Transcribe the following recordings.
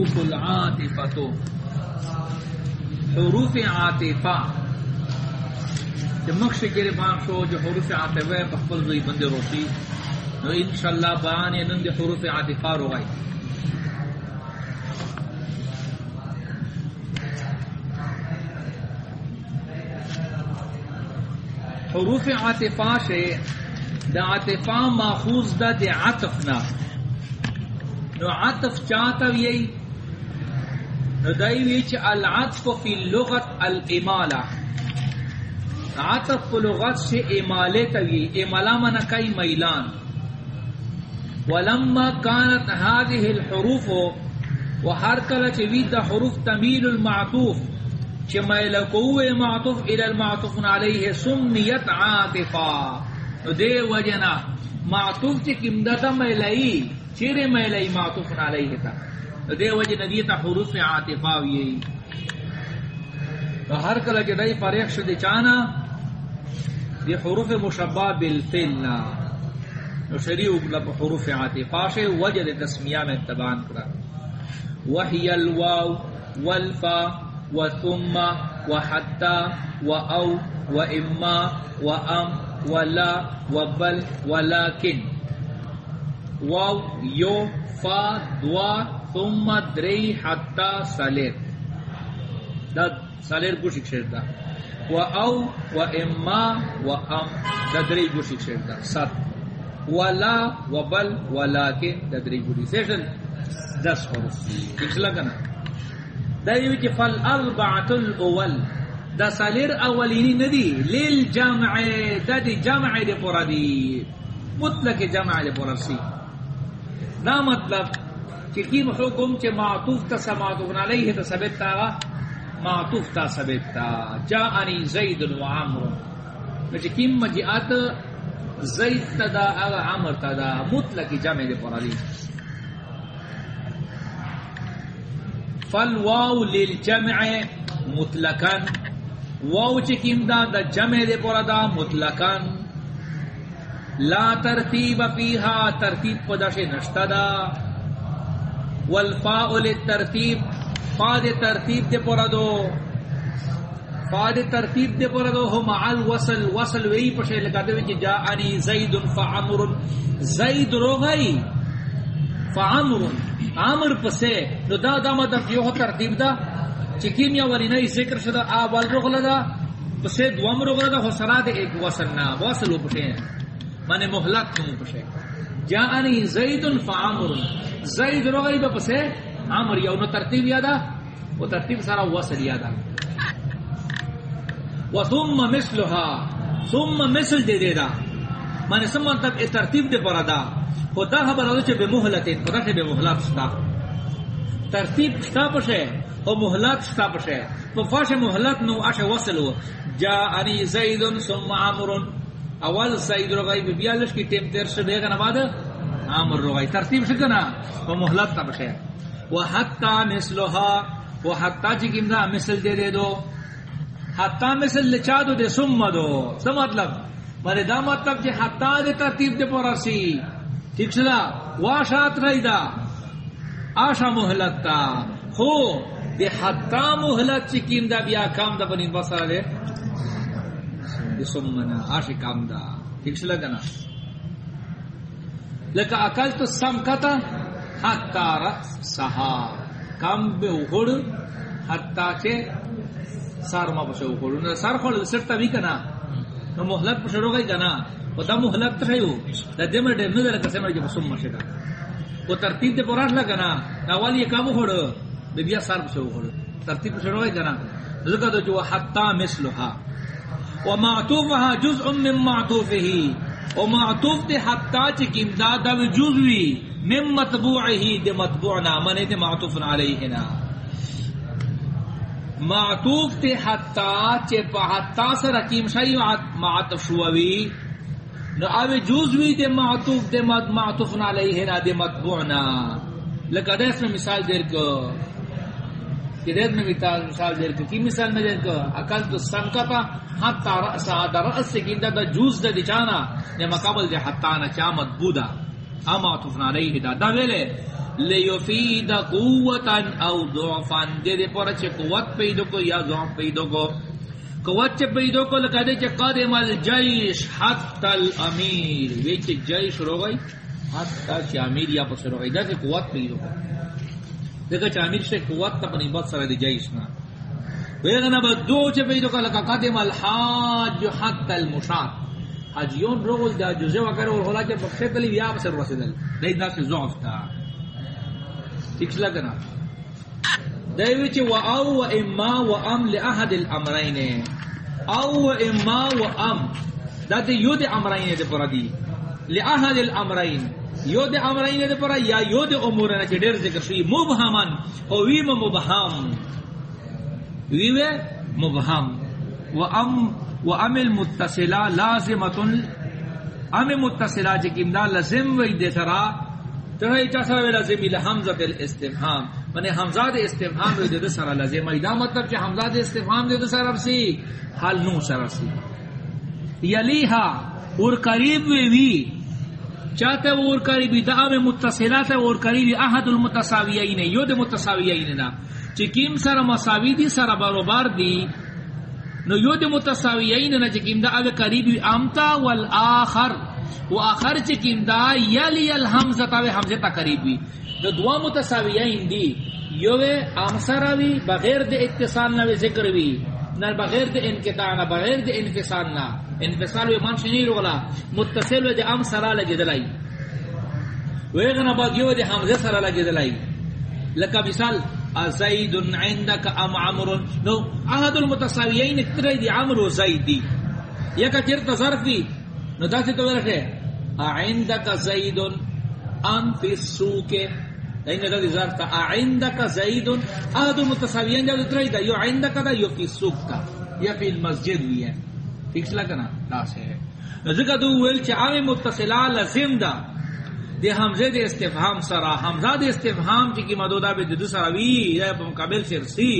الحروف العاطفة. حروف عاطفة. جو مخش کے بان شو، جو حروف عاطفة بخبر زوی بندے روشی. نو انشاءاللہ بیان یہ نند حروف عاطفة روائی حروف عاطفة شے، دا عاطفة ماخوذ دا دی عطفنا نو عطف چاہتا ویئی نو دائی ویچ العطف فی اللغت الامالہ. عطف لغت سے امالے توی امالا من کئی میلان. ولما كانت هذه الحروف وهر كلا تبيد حروف تميل المعطوف كما يلقوا المعطوف الى المعطوف عليه سميت عاطفا. دے وجنا معطوف چکم دتا میلائی، چیرے میلائی معطوف علیہ تا؟ دے وجنا دیتا حروف عاطفا ویئی ہر کلا جدائی فریق شد چانا دی حروف مشبہ بالفلنا نو شریع اگلب حروف عاطفا شے وجد تسمیہ میں تبان کرا۔ وحی الواو، والفا وثم وحتا وأو وإما وأم ولا، وبل ولكن واو يو فا، دوا ثم دري حتى سالر دا سالر گوشک شیر دا و او، و اما، و ام. دا دری گوشک شیر دا ست ولا و بل ولیکن دا دری گوشک سیشن. دس حروف ایک لگنا دا یو چې فل اربعه الاول دا سالر اولینی ندی. لیل جامع دا دی جامع دی پورا دی. مطلق جامع دی پورا سی. دا مطلب کہ حکم چے معطوف تا سماتوفن علیہ تا ثبت تا معطوف تا ثبت تا. جاءنی زید و عمر چے کیم مجیعات زید تا دا اغا عمر تا دا. مطلق جامع دی پورا دی. فالواو للجمع مطلقا. واو چکیم دا دا جمع دے پورا دا مطلقا. لا ترتیب فیہا، ترتیب پدا سے نشتا دا. والفاء للترتیب. فا دے ترتیب دے پورا دو. فا دے ترتیب دے پورا دو. ہم عال وصل وصل وی پشے لگا دے وچی جاءنی زید فعمر. زید رو گئی فعمر. عامر پسے. نو دا دا مدد یو ترتیب دا. چکیم یا ولی نئی ذکر شدا آوال رغل دا. پسے دوام رغل دا. حسرات ایک وصلنا وصلو پشے. ہیں مانے محلت کمو پشے. جاءنی زید فعمر زید رغی با پسے عامر یو نو ترتیب یادا وہ ترتیب سارا وصل یادا و ثم مثلها ثم مثل دے دے دا مانے سمان تک اس ترتیب دے پرا دا. خدا خبر ہے کہ بے محلت خدا سے بے محلت ستا ترتیب ستا پشے، او محلت ستا پشے. تو فاش محلت نو اش وصلو جا انی زید ثم عمرو اول زید رو گئی بیالش کی ٹیم تیر سے بیگا بعد عمر رو گئی ترتیب شکنا تو محلت تا پشے وحتا مثلها وحتا جی کیمدا مثل دے دے دو. حتا مثل لچا دو دے ثم دو. سم مطلب؟ مارے دا مطلب جی حتا دے ترتیب دے پورا سی. ٹھیک شدا؟ واشات رہی دا. آشا محلت تا. خو، دے حتا محلت چکیم دا بیا کام دا بنی بسر دے. دے سمنا آشی کام دا ٹھیک شدا گنا لکا اکل تو سم کتا حتا رأس سہا کم بے اخڑ حتا چے سار ما پشے اخڑ سار خوڑ سرطا بھی کنا نو محلت پشے رو گئی کنا و دا محلت تخیو دا دیمر دیر ندر کسے مر جب سم مشے گا و ترتیب دے پراش لگنا اول یہ کام اخڑ بے بیا سار پشے اخڑ ترتیب پشے رو گئی کنا ذکر دو جو حتا مثلها و معطوفها جزء من معطوفه. و معطوف دے حتا چکم دا دا جزوی من مطبوعه دے مطبوعنا، من دے معطوف علیہنا. معطوف تے حتا چے پا حتا سر حکیم شای معطف شووی نو آوے جزوی دے معطوف دے معطوف علیہنا دے مطبوع مطبوعنا. لکہ دیس میں مثال دیر کو کہ دیر میں مثال دیر کو کی مثال میں دیر کو اکل تو سنکتا حتا رأسا دا رأس سے گندہ دا جوز دا دچانا دے مقابل دے حتانا چا مدبودا اما عطفنا علیہ دا. دا ویلے، لیفید قوتا او ضعفا. دے دے پورا چھے قوت پیدو کو یا ضعف پیدو کو؟ قوت چھے پیدو کو لکہ دے چھے قادم الجیش حتی الامیر. ویچ جیش رو گئی؟ حتی چھے امیر یا پس رو گئی. دے چھے قوت پیدو کو. دیکھا چھے امیر قوت تا پنی بات سر دے جیش نا ویغنا با دو چھے پیدو کو لکہ قادم الحاج حتی المشاد۔ حجیون رو گئی دا جزے وکر اور خلا چھے بخشتلی ویا پس رو رسدل دے دا چھے ضعف تا ٹھیک لگنا۔ دیوی چی و او و اما و ام لأحد الامرین۔ او و اما و ام۔ دا دی یو دی امرین دی پرا دی۔ لأحد الامرین۔ یو دی امرین دی پرا یا یو دی امورنا چی دیر ذکر شوی مبہمن او ویم مبہم. ویم مبہم. و ام و ام المتصلہ لازمتن ام متصلہ چی کم لازم وی دی سرا ترہی چا سره سر وی لازمی لحمزت الاستفہام. منی حمزات استفہام دے دے سر لازم. ایدا مطلب چا حمزات استفہام دے دے سر ارسی حال نو سر ارسی یلیہا، اور قریب وی وی چاہتے وہ اور قریبی دا میں متصلات ہے اور قریبی احد المتصاویین یو دے متصاویین نا چکیم سر مساوی دی سر بروبار دی. نو یو دے متصاویین نا چکیم دا اگے قریبی امتا والآخر. و آخر چکیم دا یلی الحمزتا و حمزتا قریبی. دا دوا متصاویین دی. یو ام سراوی بغیر دے اتصال نہ ذکر وی. نہ بغیر دے انقطاع، نہ بغیر دے انفصال، نہ. انفصال وی من شنی رغلا متصل دے ام سرا لگی دلائی ویغنا بعد یو دے حمزہ سرا لگی دلائی لکا مثال زید عندك ام عمرو نو، احد المتصاویین اکتر دی عمرو زید دی. یکا چرت ظرف دی. نو دا تو رکھے عندك زید ام فی السوق دین دا ظرف تا عندك زید احد المتصاویین جو تری دا یو عندك دا یو فی سوق کا یا فی المسجد وی ہے ٹھیک لگا نا دا ہے ذکر دو ویل چ عام متصلا لازم دا دے حمزے دے استفہام سرا حمزہ دے استفہام چ کی مدودا بے جدو سرا وی یا مقابل سر سی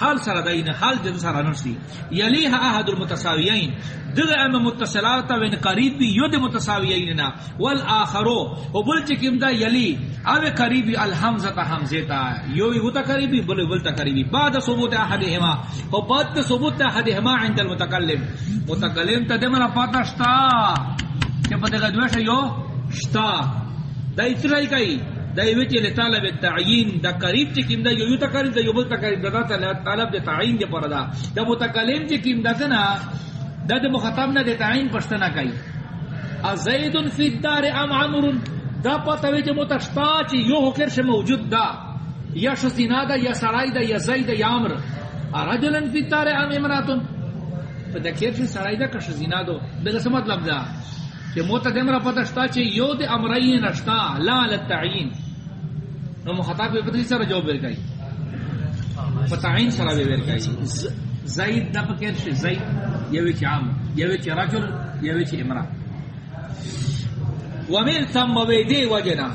حال سرا دین حال جدو سرا نرسی یلیہ احد المتصاویین دغ ام متصلاتا وین قریب بی یود متصاویین نا والآخرو. و بل چکم دا یلی. او قریبی الحمزتا حمزتا یو وی ہوتا قریبی، بل بل بلتا قریبی. بعد ثبوت احدهما. و بعد ثبوت احدهما عند المتکلم. متکلم تا دمنا پاتا شتا. کہ پتہ گدوش یو؟ شتا. دا اترائی کئی. دا وچے لے طالب تعین دا قریب چی کم دا، یو یو تقریب دا، یو بل تقریب دا طالب دا تعین دے پر دا. متکلم چی کم دا سنا دا دا مخطب نا دے تعین پشتنا کئی. ازید فی الدار ام عمر دا پتا وچے متشتا چی یو حکر شا موجود دا. یا شسینا دا، یا سرائی دا، یا زید یا عمر. رجلن فی الدار ام امراتن. پا دا کیر شا سرائی دا کا شسینا دو دا. سمت لب دا. کہ مطلب موتا دمرا پتہ شتا چے یو دے امرین اشتا لا للتعین نو مخاطب پہ پتہ سر جواب ورکای بیرکائی فتعین سر بیرکائی زید دا پکیر شے، زید یوی چی عام یوی چی رجل یوی چی امرا ومن ثم وی دے وجنا۔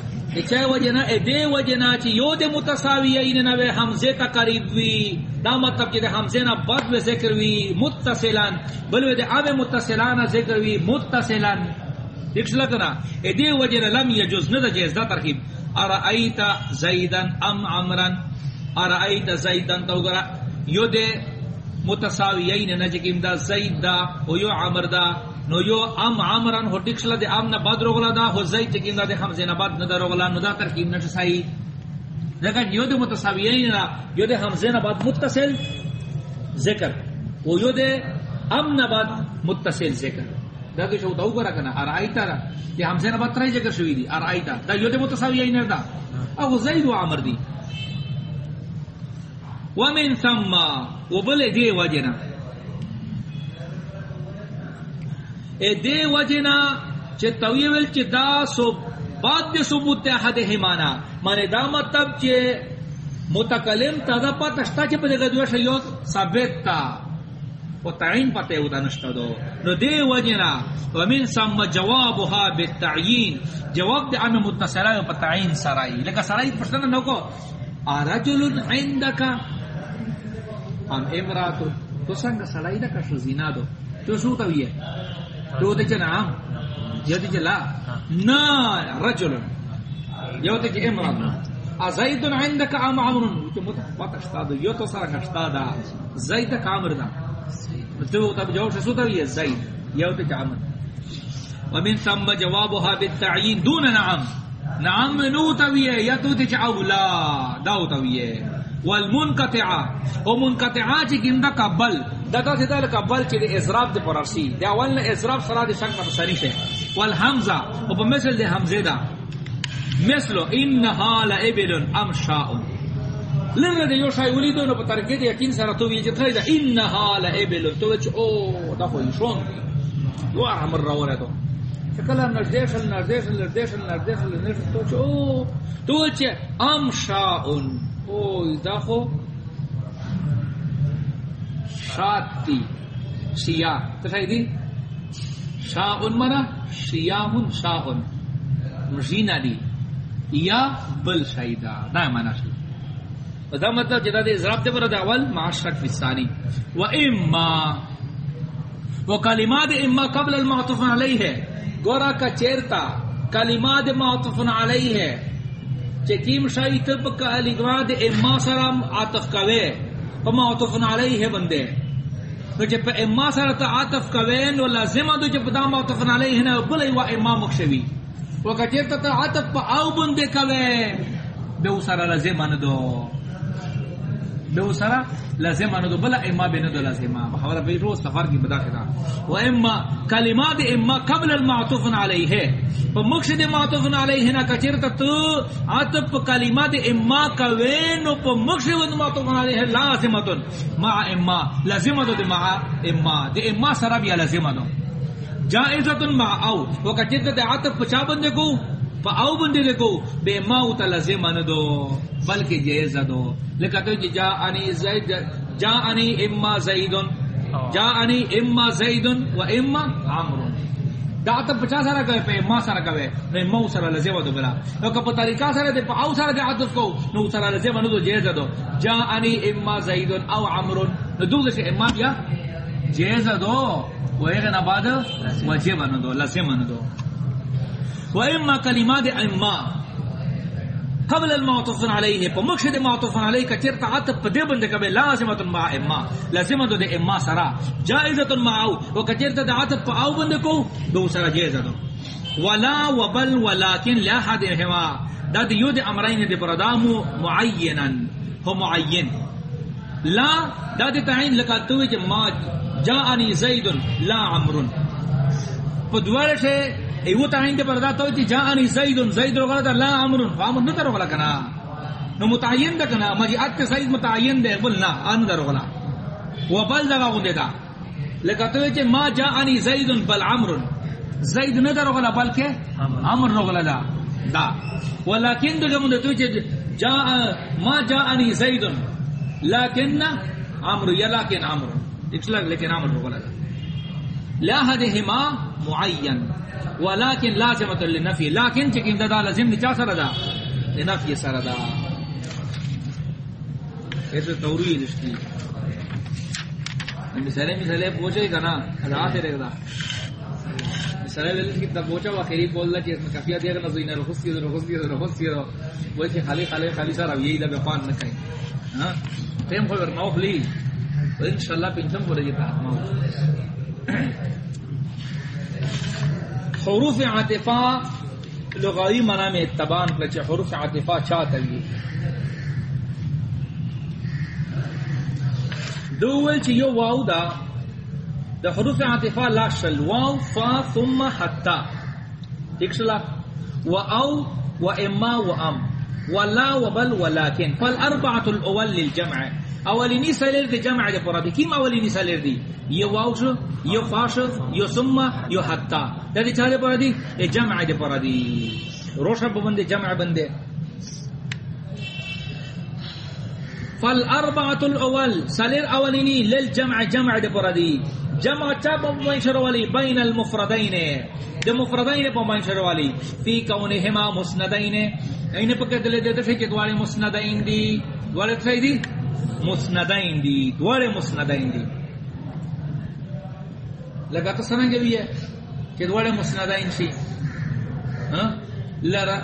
چاہے وجنا؟ اے دے وجنا چی یو دے متساوی این نوے حمزے تا قریب وی۔ دا مطلب چی دے حمزے نا بد وی ذکر وی، متصلان۔ بلوے دے آوے متصلان ذکر وی، متصلان۔ دیکھ لگنا اے دے وجنا لم یجوز ندا جیز، دا ترکیب ارائیت زیدن ام عمرن ارائیت زیدن تو گرا یو دے متساوی این نجکیم دا، زید دا و you Umar the, know you ام عمران ہو ٹکشلا دے ام نہ بد روغلا دا، ہو زئی چکین دا دے حمزہ نہ بد روغلا نو دا ترکیب نہ لیکن یو دے متساویین نہ یو دے حمزہ نہ بد متصل ذکر. او یو دے ام نہ بد متصل ذکر. دا کہ شو دو کرا کنا ارایتا کہ حمزہ نہ بد ترے ذکر شوی دی ارایتا دا یو دے متساویین دا او زید و عمر دی. ومن ثم وبل دی وجنا. اے دے وجنا چې چے طویل چے دا سو بعد دے ثبوت تے حد ہمانا مانے دا مطلب چے متکلم تا دا پتا شتا چے پدے گدوش یو ثابت تا. و تعین پتے ہوتا نشتا دو. نو دے وجنا ومن سم جوابها بالتعین جواب دے عام متصلہ پا تعین سرائی. لکا سرائی پرسنہ نو کو رجل عندکا ام امراتو، تو سنگ سرائی دا کشو، زینا دو. تو شو تا ہوئی ہے؟ تو دے چنا یہ دے چلا؟ نا رجل یو تے کہ امران ازید عندك ام عمرو تو متفق استاد یو تو سارا استاد زید کا عمر دا. تو تب جو شو تو یہ زید۔ یو تے عمر ومن ثم جوابها بالتعيين دون نعم۔ نعم نو تویے یا تو تے اولا داو تویے والمنقطع ومنقطع چ گندا قبل۔ دتا سے دل قبل چ اضراب دے پرسی دی اول نے اضراب سرا دی شک پر سری سے والحمزه وبمثل دی حمزه دا۔ مثل انها لابل ام شاء لن دے یو شای ولیدو، نو پتر کے یقین سرا تو وی چ تھے انها لابل تو چ او، دا کوئی شون وہ امر رو رہے تو کلا نردیش نردیش نردیش نردیش نردیش تو چ او. تو چ ام شاء او دا خو شاتی شیعہ تشاہی دی؟ شاہن منا شیعہن شاہن مشینہ دی. یا بل شایدہ دا. مانا شی دا مطلب جدا دے ازراب دے برد اول معاشرک فی الثانی۔ و اما، و کلمات اما قبل المعطف علیہ۔ ہے گورا کا چیرتا، کلمات معطف علیہ۔ ہے چکیم شای تب کا لگواد اما سرام عاطف کوے۔ فما عطف علیہ ہے بندے تو جب اما سر تا عاطف کوے، نو لازم دو جب دا عطف علیہ نہ بلئی وا اما مخشوی۔ وکتیر تا عاطف پا او بندے کوے، بے سر لازم دو۔ بے سر لازم دو بلا اما بین دو لازم. بحوالہ بے روز سفر کی بدا خدا و اما کلمات اما قبل المعطوف علیہ فمقصد معطوف علیہ نا کچرتا تو عطف کلمات اما کوین پا مقصد معطوف علیہ لازمت مع اما لازمت دے مع اما. دے اما سرابی لازمت جائزت مع او. وکچرتا دے عطف پچا بندے کو پا او بندے دے کو بے ما تا لازمن دو بلکہ جائزہ دو لکھا تو جا انی زید جا انی اما زیدن جا انی اما زیدن و اما عمرو دا تا پچا سارا کوئے پہ اما سارا کوئے نو اما سارا لزیو دو بلا نو کپا طریقہ سارا دے پا او سارا دے عطف کو نو سارا لزیو دو جیزہ دو جا انی اما زیدن او عمرو نو دو دے اما بیا جیزہ دو و ایغن آباد وجیب دو لزیو دو و اما کلمات اما قبل المعطف علیہ پا مقصد معطف علیہ کا چرتا عطف پا دے بندے کبے لازمت ما اما لازمت دے اما سرا. جائزت ما او. و کچرتا دے عطف پا او بندے کو، دو سرا جائزہ ولا وبل ولیکن لا حد ہوا دا دی دے امرین دے پردامو معینا ہو معین. لا، دا دی تعین لکاتوی چا ما جاءنی زید لا عمرن پا دوارے ایو پردا تو زید زید رو غلط لا امر غلا کنا نو متعین دا کنا زید متعین دے بل نہ ان درو غلا و بل دا غو دے دا لکہ تو ما بل عمر زید غلا بلکہ امر رو غلا دا دا ولکن دو جمع تو ما لیکن عمر یا لیکن عمر لیکن عمر رو دا لا معین ولكن لازمت للنفي لكن چکن دا لازم نچا سر دا؟ لنفي سر دا۔ ایسے توری رشتی۔ مثالے مثالے پوچھے گا نا ادا سے رہ دا مثالے لے کی تب پوچھا واخری بول دا کہ اس میں کافیہ دیا گا نظرین رخص کی رخص کی رخص کی وہ کہ خالی خالی خالی سارا یہی دا بیقان نہ کہیں ہاں؟ تیم خبر نوف لی۔ تو انشاءاللہ پنچم کو رہی تا حروف عاطفہ، لغوی معنی میں تبان کرچے حروف عاطفہ چاہتا ہے دوول چی یو واو دا دا حروف عاطفہ لا شل، واو، فا، ثم، حتا۔ ایک شلا۔ و او، و اما، و ام۔ و لا و بل الاول للجمع اولینی سالر دی جمع دی پرا دی کیم اولینی سالر دی یہ واو شو یہ فا شو یہ ثم یہ حتا. دی چاہ دی دی یہ جمع دی پرا دی روشن بندے، جمع بندے. فالاربعة الاول سالر اولینی للجمع، جمع دی پرا دی جمع چاپ منشر والی؟ بین المفردین دی مفردین پا منشر والی. فی کونہما مسندین. این پکر دلے دیتے تھے کہ دوارے مسندین دی. دوارے تھے دی؟ مسندین دی. دوارے مسندین دی. لگا تو سمجھ بھی ہے کہ دوارے مسندین سی ہاں؟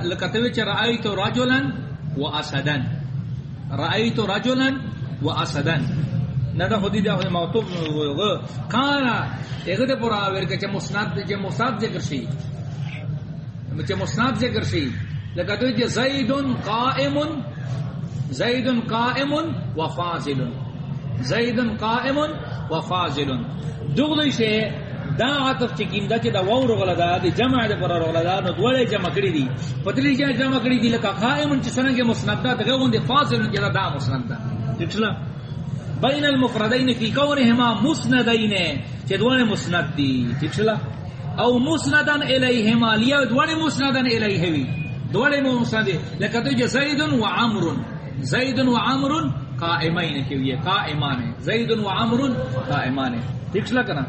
لکتوی چا رأیت رجلا و اسدن رأیت رجلا و اسدن ندا خودی دا خودی موتوب کانا اگد پورا آویر چا مسند چا مسند ذکر شی چا مسند ذکر شی لگا لکتوی چا زیدن قائم زیدن قائم و فاضل زیدن قائم و فاضل دغلی شی دا عطف چکیم دا چی دا وو وور غلدا دی جمع دا پر غلدا نو دوڑے جمع کری دی پتلی جا جمع کری دی لکا قائمون چی سننگ مسند دا دا دگون دی فاصل جا دا مسند دا تکشلا بین المفردین فی کونہما مسندین. چی دوڑے مسند دی، ٹھیک تکشلا او مسندن الیہما لیا دوڑے مسندن الیہوی دوڑے مسند دی لکا تو جا زیدن و عمرن. زیدن و عمرن قائمین کیوئے قائمان ہے زیدن و عمرن قائمان ہے ٹھیک تکشلا کنا؟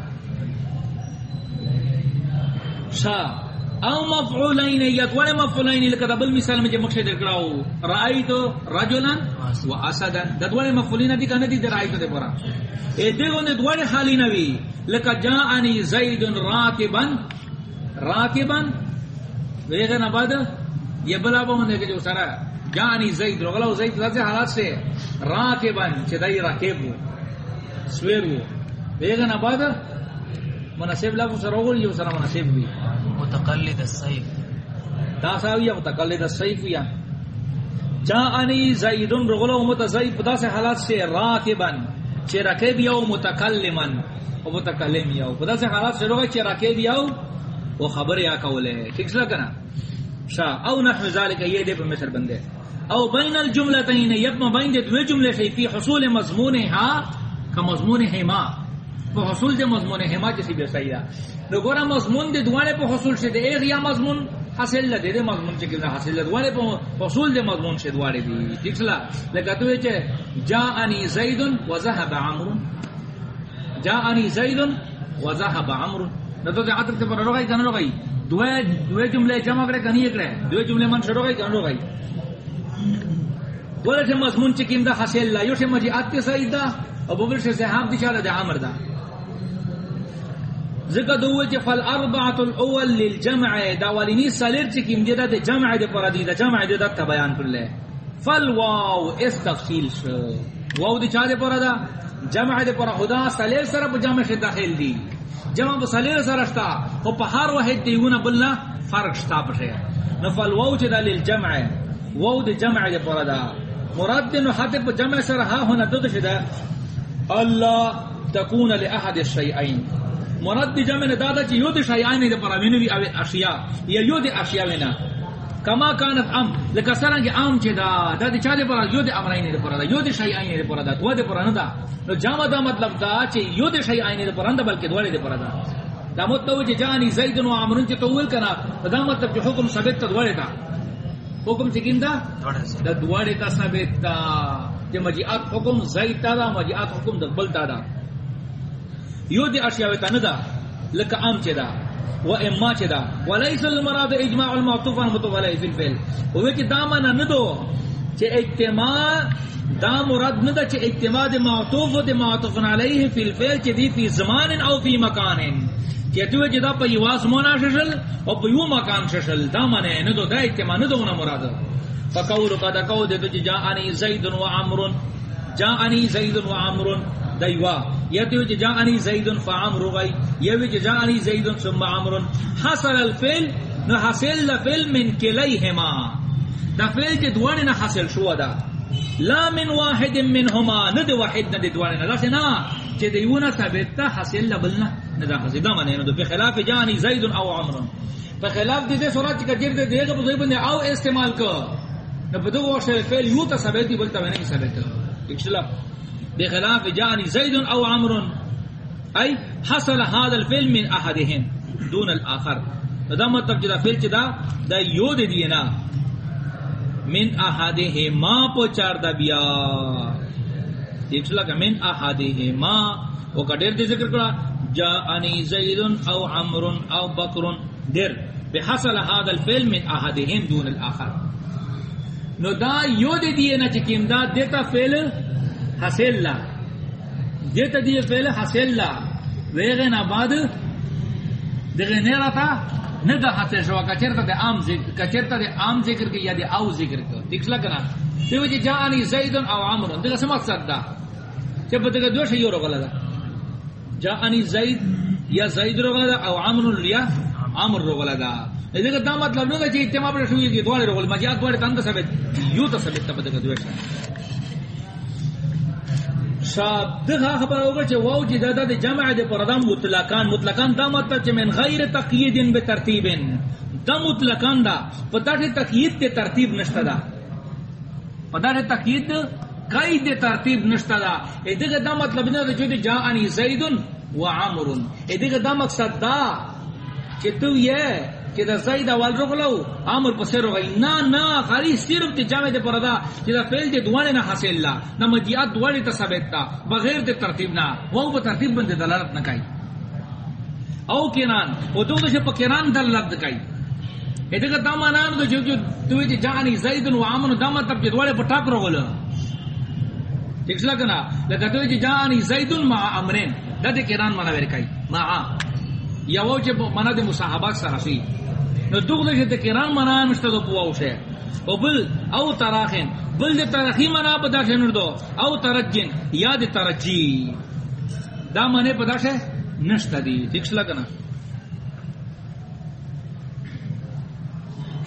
شا. او مفعولین یتوان مفعولین لکتا بل مثال مجھے مکشے دکڑاو رائیتو رجلن و اسدن ددوان مفعولین دی کانا دی دی رائیتو دے پورا اے دیگو نے دوان خالی نوی. لکا جاءنی زیدن راکبن راکبن ویغن بعد یہ بلا با ہونے کے جو سارا. جاءنی زید رغلاو زید لازے حالات سے. راکبن چھ دائی راکبو سویرو ویغن بعد مناسب لفظ سره یو سره مناسب وي متقلد السيف دا ساوی متقلد السيف یا. جاءنی زیدن رغلو متزیف دا سے حالات سے راکبن چه رکب یو متکلمن او متکلم یو. دا سے حالات سے روگا چه رکب یو وہ خبر یا کولے. ٹھیک سلا کنا؟ شا او نحو ذالک یہ دے پر مثل بندے. او بین الجملتین یبما بین دے دوے جملے سے فی حصول مضمونها کا مضمون ہما. په حصول دے مضمون ہما جسی بے صحیح نو گورا مضمون دے دوانے په حصول سے دے ایک مضمون حاصل لے دے مضمون چ کنا حاصل لے دوانے په حصول دے مضمون سے دوانے دی ٹھیک سلا لگا تو چ جاءنی زید و ذهب عمرو جاءنی زید و ذهب عمرو نو تو عطف تے پر روگئی کنا روگئی دوے دوے جملے جمع کرے کنی کرے دوے جملے من شروع گئی کنا روگئی بولے سے مضمون چ کیندا حاصل لا؟ یو سے مجی اتے سیدا ابو بکر سے صحاب دشالہ دے عمر دا ذکر دو چ فل اربعۃ الاول للجمع، دا ولینی سالر چ کیم دی، دا جمع دے پر دی، دا جمع دے دا بیان کر لے فل واو اس تفصیل ش واو دی چا دے پر دا؟ جمع دے پر خدا سالر سره په جمع سے داخل دی. جمع په سالر سره شتا او په هر واحد دیونه بلنا فرق شتا پشه نفل واو چ دا للجمع، واو دی جمع دے پر دا. مراد نو حد په جمع سره ها هنا دد شدا الله تكون لاحد الشيئين مراد دی جمع دادا چی یو دی شایعانی دی پرا وینوی او اشیاء یا یو دی اشیاء وینا کما کانت ام لکا سرنگی ام چی دا دا دی چا دی پرا یو دی امرائنی دی پرا دا یو دی شایعانی دی پرا دا دو دی پرا ندا نو جامع دا مطلب دا چی یو دی شایعانی دی پرا دا بلکہ دواری دی پرا دا دا مطلب چی جانی زیدن و عمرن چی طول کنا دا مطلب چی حکم ثبت تا دواری دا حکم چکین دا دا دواری تا ثبت تا چی مجیعات حکم زید تا دا مجیعات حکم دا بل تا دا یو دی اشیاء تا ندا لکا ام چی دا، و اما چی دا ولیس المراد اجماع المعطوف عن متولی فی الفعل. وی چی دا مانا ندو، چی اجتماع، دا مراد ندا چی اجتماع دی معطوف و دی معطوف علیہ فی الفعل چی دی فی زمان او فی مکان چی تو چی دا پا یواز مونا ششل او پا یو مکان ششل. دا مانا ندو، دا اجتماع ندو نا مراد. فقولو قد قول دی چی جاءنی زید و عمرن جا جاءنی زید و عمرن دیوا یتیو چی جاءنی زیدن فعمرو غی یوی چی جاءنی زیدن ثم عمرن. حصل الفعل، نو حصل لفعل من کلیہما دا فعل چی دوانی نا حصل شو دا. لا من واحد منهما ند واحد ند دوانی نا لسے نا چی دیونا ثابتا حصل لبلنا ندا حصل. دا منی ندو پی خلاف جاءنی زیدن او عمرن. پی خلاف دی دے سورات چی کجر دے دیگا پا بندے او استعمال کر نو پا دو واشر فعل یو تا ثابتی بلتا میں نہیں ثابتا اکشلا بخلاف جاني زيد او عمرو. اي حصل هذا الفيل من احدهم دون الاخر. دا مطلب جدا فعل چدا دا یو دے دینا من احدهما پوچار دا بیا. ٹھیک چلا کہ من احدهما وہ کا دیر دے ذکر کرا جاءني زيد او عمرو او بكر دیر. بحصل هذا الفعل من احدهم دون الاخر. نو دا یو دے دینا چکیم دا دیتا فعل حاصل لا دیتا دی فعل حاصل لا ویغن آباد دیغن نیرا تا نہ دا حاصل شو کچرتا دے عام ذکر کچرتا دے عام ذکر کے یا دے او ذکر کے ٹھیک لگا تے وجہ جانی زید او عمرو دے سما صدا کہ بدے دو شی یورو غلا جانی زید یا زید رو غلا او عمرو لیا عمرو رو غلا دے دا مطلب نو کہ اتمام پر شو یہ دوڑے رو غلا مجا دوڑے تند سبت یو تو سبت تبدے دو شی شاب. دغه خبر اوګه چې واو چې دادا د جمع د پردام مطلقاً مطلقاً دا مطلب چې من غیر تقیید به ترتیب دا مطلقاً دا. پتا ته تقیید ته ترتیب نشته دا. پتا ته تقیید قید ترتیب نشته دا. دغه دا مطلب نه چې جاء ان زید و عمرو دغه دا مقصد دا چې تو یې کہ دا زید اول رغلو امر پس رغی نا نا خالی صرف تے جامع دے پردا کہ دا فعل دے دوانے نہ حاصل لا نہ مجیات دوانے تے ثابت تا بغیر دے ترتیب نہ وہ وہ ترتیب بندے دلالت نہ کئی او کینان او تو دے پ کینان دلالت کئی اتے کا دما نام جو جو تو جی جانی زید و امن دما تب دوانے پٹا کرو گل ٹھیک لگا نا لگا تو جی جانی زید مع امرین دے کینان منا ور کئی مع یا وہ جب منا دے مصاحبات سرفی نو دوغ دے تے کرام منا مشتا دو پواو شے او بل، او تراخین. بل دے تراخی منا پدا شے نردو او ترجین. یا دے ترجی. دا منے پدا شے نشتا دی. دیکھ لگنا.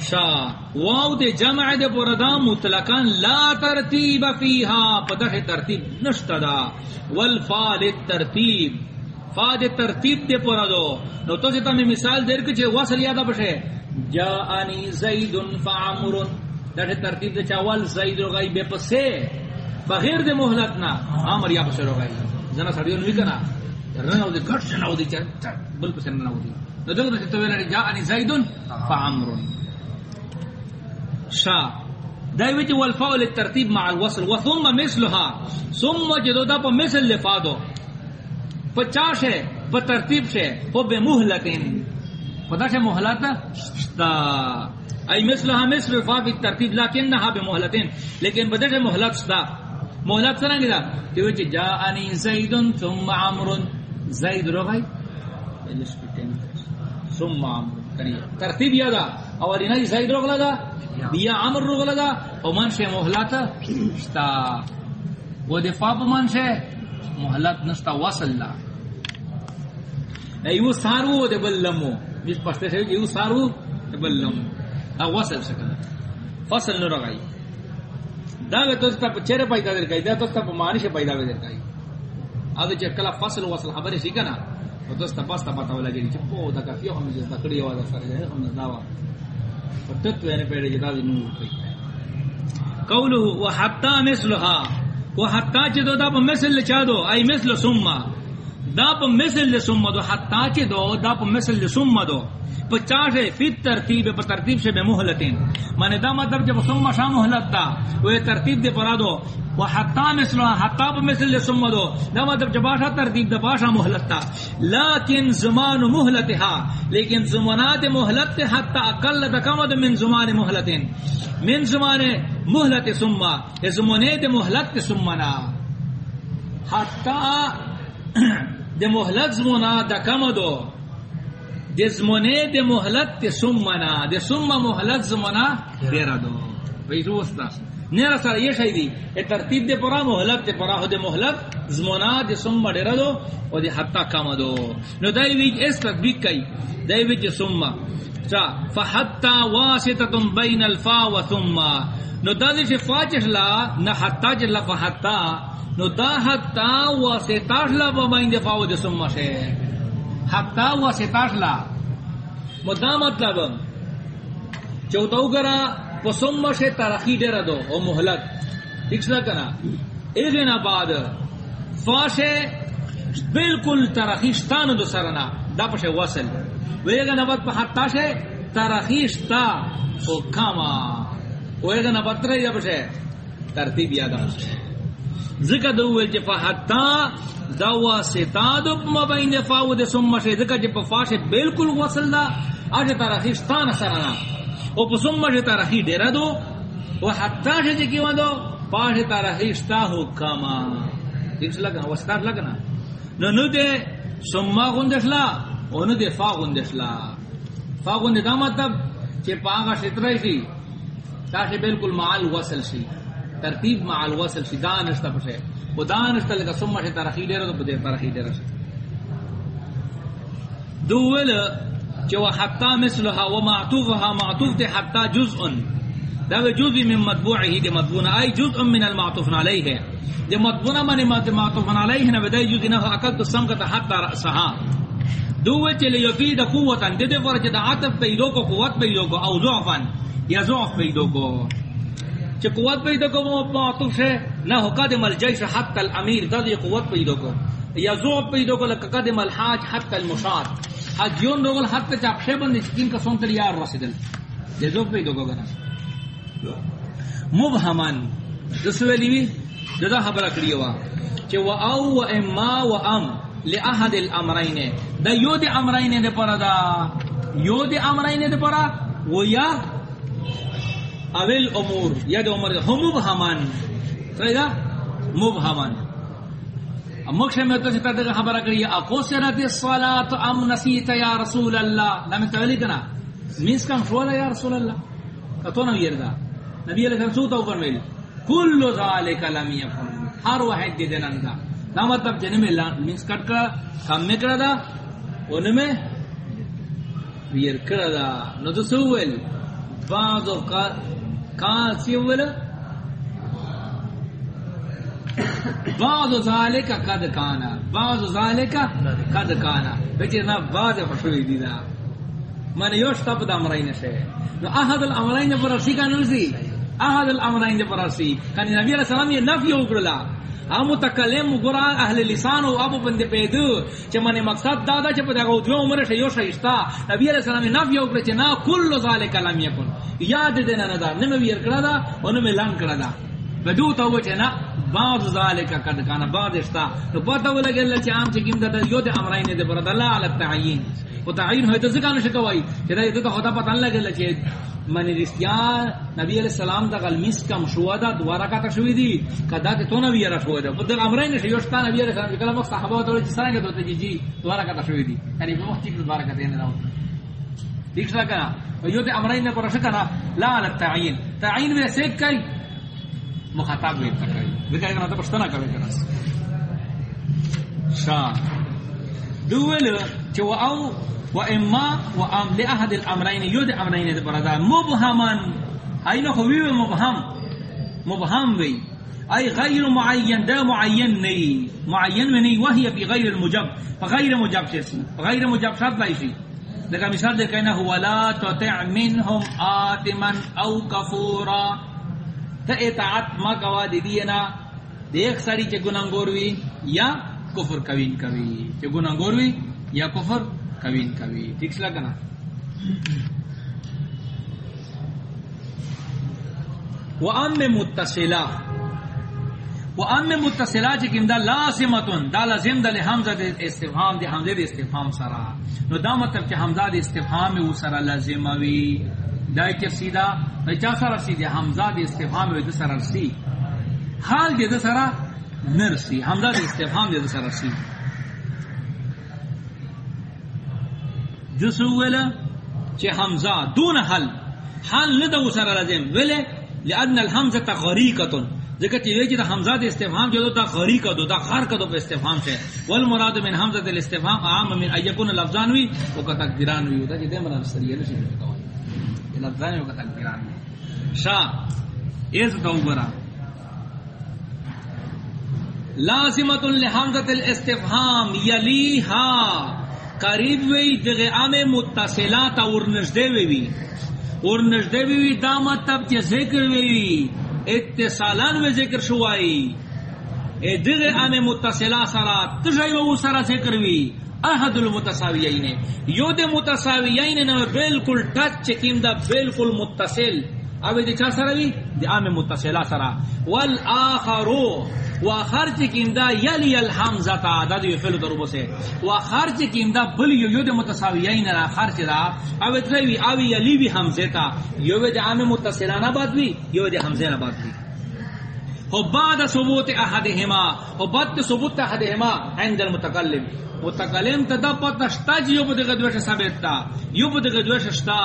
شا. واو دے جمع دے پوردا مطلقاً لا ترتیب فیہا پدا شے ترتیب نشتا دا. والفال ترتیب. فا دے ترتیب دے پورا دو. نو تو سے تمہیں مثال دیر کچھ وصل یادا بشے جاءنی زید فعمر. دا ترتیب دے چاول زید رو گئی بے پسے. بغیر دے محلتنا عمر یا پسے رو گئی زنا سڑیو نوی کنا. رنو دے گھٹ سے نو دی چا بل پسے نو دی. نو دے دے تویلہ جاءنی زید فعمر. شا. دائوی چی والفاول الترتیب مع الوصل، وثم مثلها. ثم جدو دا پا مثل لفادو پچاش ہے پا ترتیب سے پا بے محلتین خدا سے محلت دا ای مثلها مثل فاق ترتیب لیکنها بمحلتین لیکن بدر سے محلت دا محلت سرنگی دا۔ تیوی چی جاءنی زیدن ثم عمر زید رو گئی ثم عمر ترتیب یادا۔ اولی نای زید رو گلا دا۔ بیا عمر رو گلا دا۔ او من سے محلت شتا۔ و دفاع من سے محلت نشتا، وصل دا ایو سارو دے بل لمو جس پستے سے ایو سارو دے بل لمو او وصل سکن فصل نو رغائی۔ دا گے تو تا چہرے پیدا دے گئی دا تو تا معنی سے پیدا دے گئی ا دے چکلا فصل وصل خبر سی کنا۔ تو تو تا پاستا پتا ولا گئی جی۔ چپو دا کا فیو ہم جس تکڑی والا سر ہے ہم دا داوا فتت وینے یعنی پیڑے جدا دی نور پئی قوله وحتا مثلها وحتا چ دو دا مثل چا دو، ای مثل ثم دا پا مثل لسم دو حتی چی دو، دا پا مثل لسم دو پچاس فی ترتیب، پا ترتیب سے بے محلتین مانے دا مطلب جب سم شا محلت دا، وہ ترتیب دے پرا دو. و حتی مثل حتی پا مثل لسم دو دا مطلب جب باشا ترتیب دا، باشا محلت دا. لیکن زمان محلتها لیکن زمانات محلت حتی اقل دا من زمان محلتین من زمان محلت سمہ زمانات محلت سمنا حتی دے محلت زمونا دا کم دو دے زمونے دے محلت تے سمنا دے سم محلت زمونا دیرا دو ویسو وستا نیرا سارا یہ شای دی اے ترتیب دے پرا محلت دے پرا ہو دے محلت زمونا دے سم دیرا دو و دے حتا کم دو نو دائی ویج اس تطبیق کئی دائی ویج سم اچھا، چا فحتا واسطة بین الفا و ثم نو دا دے چھ فاچش لا نا حتا جلا فحتا نو دا حتا و لا با بین دفاع و دسم شے حتا و لا۔ مدا مطلب۔ چوتاو کرا پسم شے ترخی دیر دو، او محلت ٹھیک سا کنا؟ ایغینا بعد فاشے بالکل ترخیشتان دو سرنا۔ دا پشے وصل. ویغینا بعد پا حتا شے ترخیشتا او کاما. ویغینا بعد ترے یا پشے ترتیب یادا شے ذکر دو ویل چی فحتا دا واسطا دو ما بین فاو دے سم مشے. ذکر چی فاشے بالکل وصل دا. آج تاراخیستان سرانا او پا سم مشے تاراخی دیرہ دو. و حتا شے چی کیوان دو؟ پاش تاراخیستا ہو کاما. دیکھ لگنا وسطات لگنا. نو نو دے سم ما گندش لا دے فا گندش لا فاغون دا مطلب چه پاغا شترائی شی تاشه بالکل معال وصل شی ترتیب معال وصل شی دانشتا پشه و دانشتا لکا سمہ شی ترخی دیر تو بدیر ترخی دیر شی دول چه و حتی مثلها و معطوفها معطوف تے حتی جزء دا جزء من مطبوعه دی مطبوعنا ای جزء من المعطوف علیه دی مطبوعنا من معطوف علیه نبدای جزء نفع اکل تو سمکت حتی رأسها دو چلے یفید قوتا، دے دے فرچ دا عطف پیدو کو، قوت پیدو کو، او ضعفا، یا ضعف پیدو کو۔ چھ قوت پیدو کو وہ معطوف سے نہ ہو قدم الجیش حتی الامیر، دا دی قوت پیدو کو۔ یا ضعف پیدو کو لکا قدم الحاج حتی المشاد۔ حجیون روگل حتی چاپ شے بندی، چکین کا سونتر یار رسیدل۔ دے ضعف پیدو کو گنا۔ مبہمان دسوے لیوی؟ جدا حبرہ کری ہوا. چھ و او و اما و ام لأحد الامرین دا یو دی امرین دے پرا دا. یو دی امرین دے پرا و یا اول امور. یا دی امور ہم مبہمان سیدہ مبہمان مکشہ میں تو ستا دے خبرہ کری اقو سرت الصلاة ام نسیت یا رسول اللہ. نامی تولی کنا. مینس کم شوالا یا رسول اللہ؟ کتو نو یردا نبی علیہ السلام سوتا اوپر میل کل ذالک لم یفن ہر واحد دے دنندا نا مطلب جن میں مکس کٹ کر کم میں کرا دا ان میں ویر کرا دا۔ نو تو سوول بعض اوقات کان سیول بعض ذالک قد کانا۔ بعض ذالک قد کانا۔ بیچے نا بعض فشوی دی دا۔ من یوش تب دا امرین شے نو احد الامرین پر رسی کا نرسی احد الامرین پر رسی کانی نبی علیہ السلام یہ نفی اکرلا ہم متکلم گرا اہل لسان او ابو بند پیدو چ من مقصد دادا چ پدا گو جو عمر شیو شیستا نبی علیہ السلام نہ یو کر چ نہ کل ذالک لم یکن یاد دینا نہ دا نہ ویر کرا دا اون میں لان کرا دا بدو تو چ نہ بعض ذالک قد کان بعض استا تو پتہ ولا گل چ عام چ کیم دا یو دے امرین دے برد اللہ علی التعین و تعین ہوتا زکان شکوائی چہ دا یہ تو ہوتا پتہ لگے اللہ چ من رستیان نبی علیہ السلام دا غلمیس کم شوا دا دوارا کاتا شوی دی کدا تے تو نبی علیہ شوا دا بدل امرین شیوشتا نبی علیہ السلام کلام صحابہ تو جس طرح کہتے جی جی دوارا کاتا شوی دی یعنی وہ وقت دوارا کاتے ہیں راو دیکھ لگا یو تے امرین نے پر شکنا لا علی التعین. تعین میں سے کئی مخاطب میں تکای دیکھا کہ نہ تو پشتنا کرے کرا شاہ دول چو او و اما و ام لاحد الامرين يد امرين بردا مبهما اين هو مبهم. مبهم وي اي غير معين ده معين ني معين ني وهي في غير المجب. فغير مجب شيء غير مجب شرط لا شيء لك مثال ده كان هو لا تطع منهم آثما او كفورا تاطاعت ما قوا دي دینا دیکھ ساری چ گناہگور وی یا کفر کوین کوي چ گناہگور وی یا کفر کوین کوي ٹھیک لگا نا و ام متصلا و ام متصلا چ جی کیم دا لازمتون دا لازم دا حمزہ دے استفهام دی حمزہ دے استفهام سرا نو دا مطلب کہ حمزہ دے استفهام او سرا لازم وی دا کہ سیدھا دا چا سرا سیدھا حمزہ دے استفهام او سرا سی۔ حال دے سرا نرسی حمزہ دے استفهام دے سرا سی۔ جسو ویلا چه حمزہ دون حل حل ندو سر لازم۔ ویلے لأن الحمزة غریقتن۔ ذکر چی ویچی دا حمزہ دا استفهام جو دا غریقہ دو دا خار کدو پہ استفهام سے۔ والمراد من حمزة دا استفهام عام من ایکون لفظان وی وکا تقدیران وی۔ دا چی دے مرا سریع نشی یہ لفظان وی وکا تقدیران وی۔ شاہ، ایز دو برا لازمت لحمزة الاستفهام یلیها قریب وی، دغه عام متصلات اور نزدې وی وی. اور نزدې وی وی، دا مطلب چې ذکر وی وی. اتصالان و ذکر شوای ا دغه عام متصلا سره، تجای و سره ذکر وی. احد المتساویین. یو د متساویین نه بالکل ټچ کیم دا بالکل متصل. او د چا سره وی؟ د عام متصلا سره. والآخرو. واخر چکیم دا یلی الحمزه تا دا دی فعل ضرب سے واخر چکیم دا بل یو یو د متساویین را اخر چدا او تری او یلی وی حمزه تا. یو د عام متصلانه بعد وی، یو د حمزه نه بعد وی. ہو بعد ثبوت احدهما ہو بعد ثبوت احدهما عند المتکلم. متکلم تدا پتہ شتا جی یو بدغه ثابت تا یو بدغه دوش شتا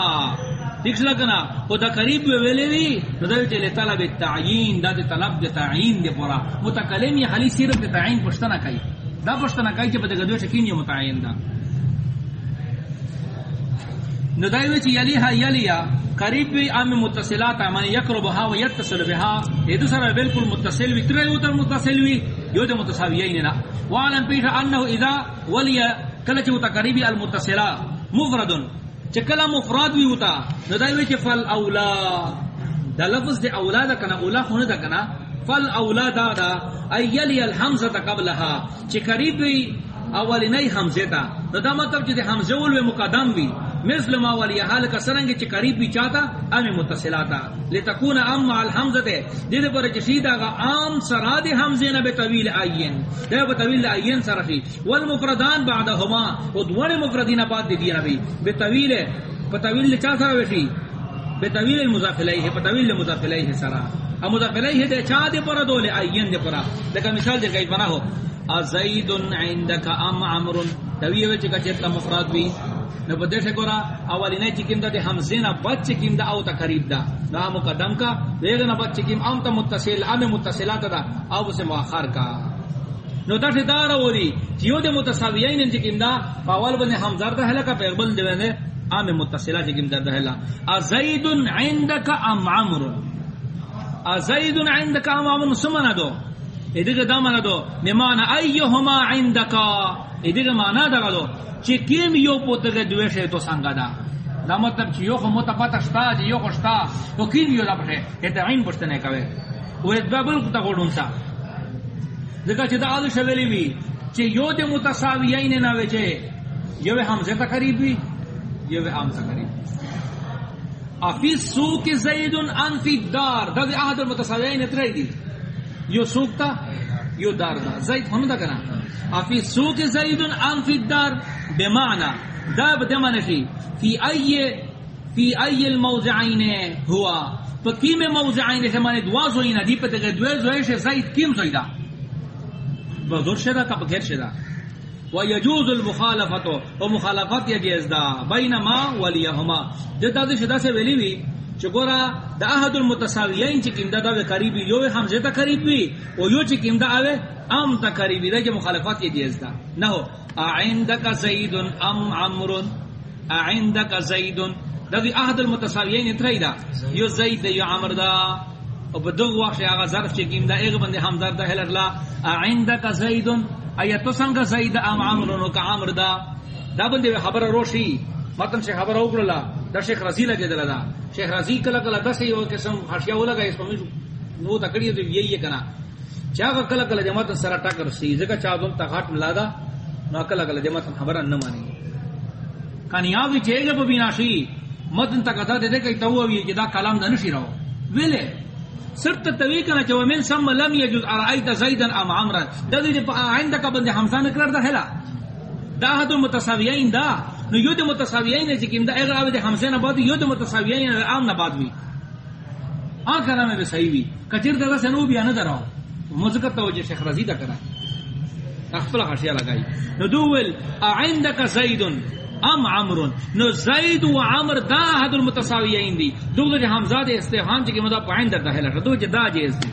دیکھ لگنا او دا قریب ویلے وی، نو دا چلے طلب التعیین دا دے طلب دے تعیین دے پورا. متکلم یہ حالی صرف دے تعیین پشتنا کئی دا پشتنا کئی کہ بدغه دوش کین یہ متعین دا نو دا وی چ یلی ہا یلیا، قریب بھی ام متصلات من یقربها و یتصل بها. یہ دوسرا بالکل متصل وی ترے اتر متصل وی، یو دے متساویین نہ وعلم پیش انه اذا ولی کلچ متقربی المتصلا مفرد چکلا مفراد وی ہوتا ندائی وی فل اولا. دا لفظ دے اولاد کنا اولا ہونے دا کنا فل اولاد دا ایلی الحمزہ قبلها. چ قریب وی اولی نئی حمزے تا. دا مطلب چ دے حمزہ ول مقدم وی. مثل ما ولی حال کا سرنگ چ قریب بھی چاہتا، ام متصلاتا۔ لتكون ام مع الحمزه دے دے پر جشیدا گا عام سراد حمزے نہ بے طویل عین۔ دے بے طویل عین سرخی۔ والمفردان بعدهما و دوڑے مفردین بعد دے دیا نبی بے طویل بے طویل چا سرا وشی بے طویل المضاف الیہ بے طویل المضاف الیہ سرا۔ ام مضاف الیہ دے چا دے پر دولے عین دے پر لگا مثال دے کئی بنا ہو۔ ازید عندك ام عمرو دوی وچ کچتا مفرد بھی۔ نو بدے سے گورا اولی نے چکیم دا دے حمزینا بچ چکیم دا او تا قریب دا. مقدم کا. ویگنا بچ چکیم ام تا متصل ام متصلات دا. او سے مؤخر کا. نو دا سے دار وری چیو دے متساویین چکیم دا فاول بنے حمزار دا ہلا کا پیغبل دے نے ام متصلات چکیم دا ہلا ازید عندك ام عمرو؟ ازید عندك ام عمرو سمنا دو؟ ادھر دامنا دو. نمانا ایہما عندکا ادھر مانا دا دو چی کیم یو پوتگے دویشے تو سنگا دا دا مطلب چی یو خو متپتا شتا جی یو خو شتا تو کیم یو دا پشے یہ تعین پشتنے کوئے وہ ادبا بلکو تا گوڑون سا دکا چی دا آدھو شویلی بھی چی یو دے متساویین ناوے چے یو حمزے تا قریب بھی یو حمزہ قریب افی سوک زیدن انفی دار دا دے آدھو متساویین اترائی دی یو سوکتا یو دار دا. زید ہم دا کنا افی سوک زید ام فی الدار بمعنى دا بدمعنى فی فی ای فی ای الموضعین ہوا فکیم موضعین سے معنی دوا زوینا دی پا پتہ کہ دوا زویش زید کیم زویدا بزر شدا کا بغیر شدا ويجوز المخالفه ومخالفت يجوز دا بينما وليهما جدا شدا سے ویلی وی چگورا دا احد المتساویین چکیم دا دا قریبی یو حمزه تا قریبی و یو چکیم دا آوے ام تا قریبی دا کہ مخالفات یہ جیز دا نہو اعندک زید ام عمر اعندک زید دا دی احد المتساویین اترائی دا یو زید یو عمر دا او بدوگ وقت آغا ظرف چکیم دا ایغ بند حمزه دا حلر لا اعندک زید ایتو سنگ زید ام عمر کا عمر دا دا بند خبر روشی مطلب سے خبر اوکڑلا دا شیخ رضی لگے دل دا شیخ رضی کلا کلا دس یو قسم حاشیہ ولا گئے اس پر نو تکڑی تو یہی ہے کنا. چا کلا کلا جماعت سرا ٹکر سی، زکا چا دون تا غاٹ ملا دا، نو کلا کلا جماعت خبر نہ مانی. کنیا وی چے گے بنا شی متن تک دا دے کہ تو وی کہ دا کلام نہ نشی رہو ویلے صرف توی کنا چو من سم لم یجوز ارایت زیدا ام عمرو دا دے عندك بند حمزہ نکر دا ہلا. دا حد المتساویین دا. نو یو د متساویین چې کیم دا. اگر او د حمزه نه بعد یو د متساویین عام نه بعد وی. ا کرا مې صحیح وی. کچیر دا سنو بیا نه درو مزکه توجه شیخ رضی دا کرا. خپل حاشیه لگائی. نو دول عندك زید ام عمرو نو زید و عمر دا حد المتساویین دی. دو د حمزه د استفهام چې کیم دا پوینټ ده دو چې دا جیز دی.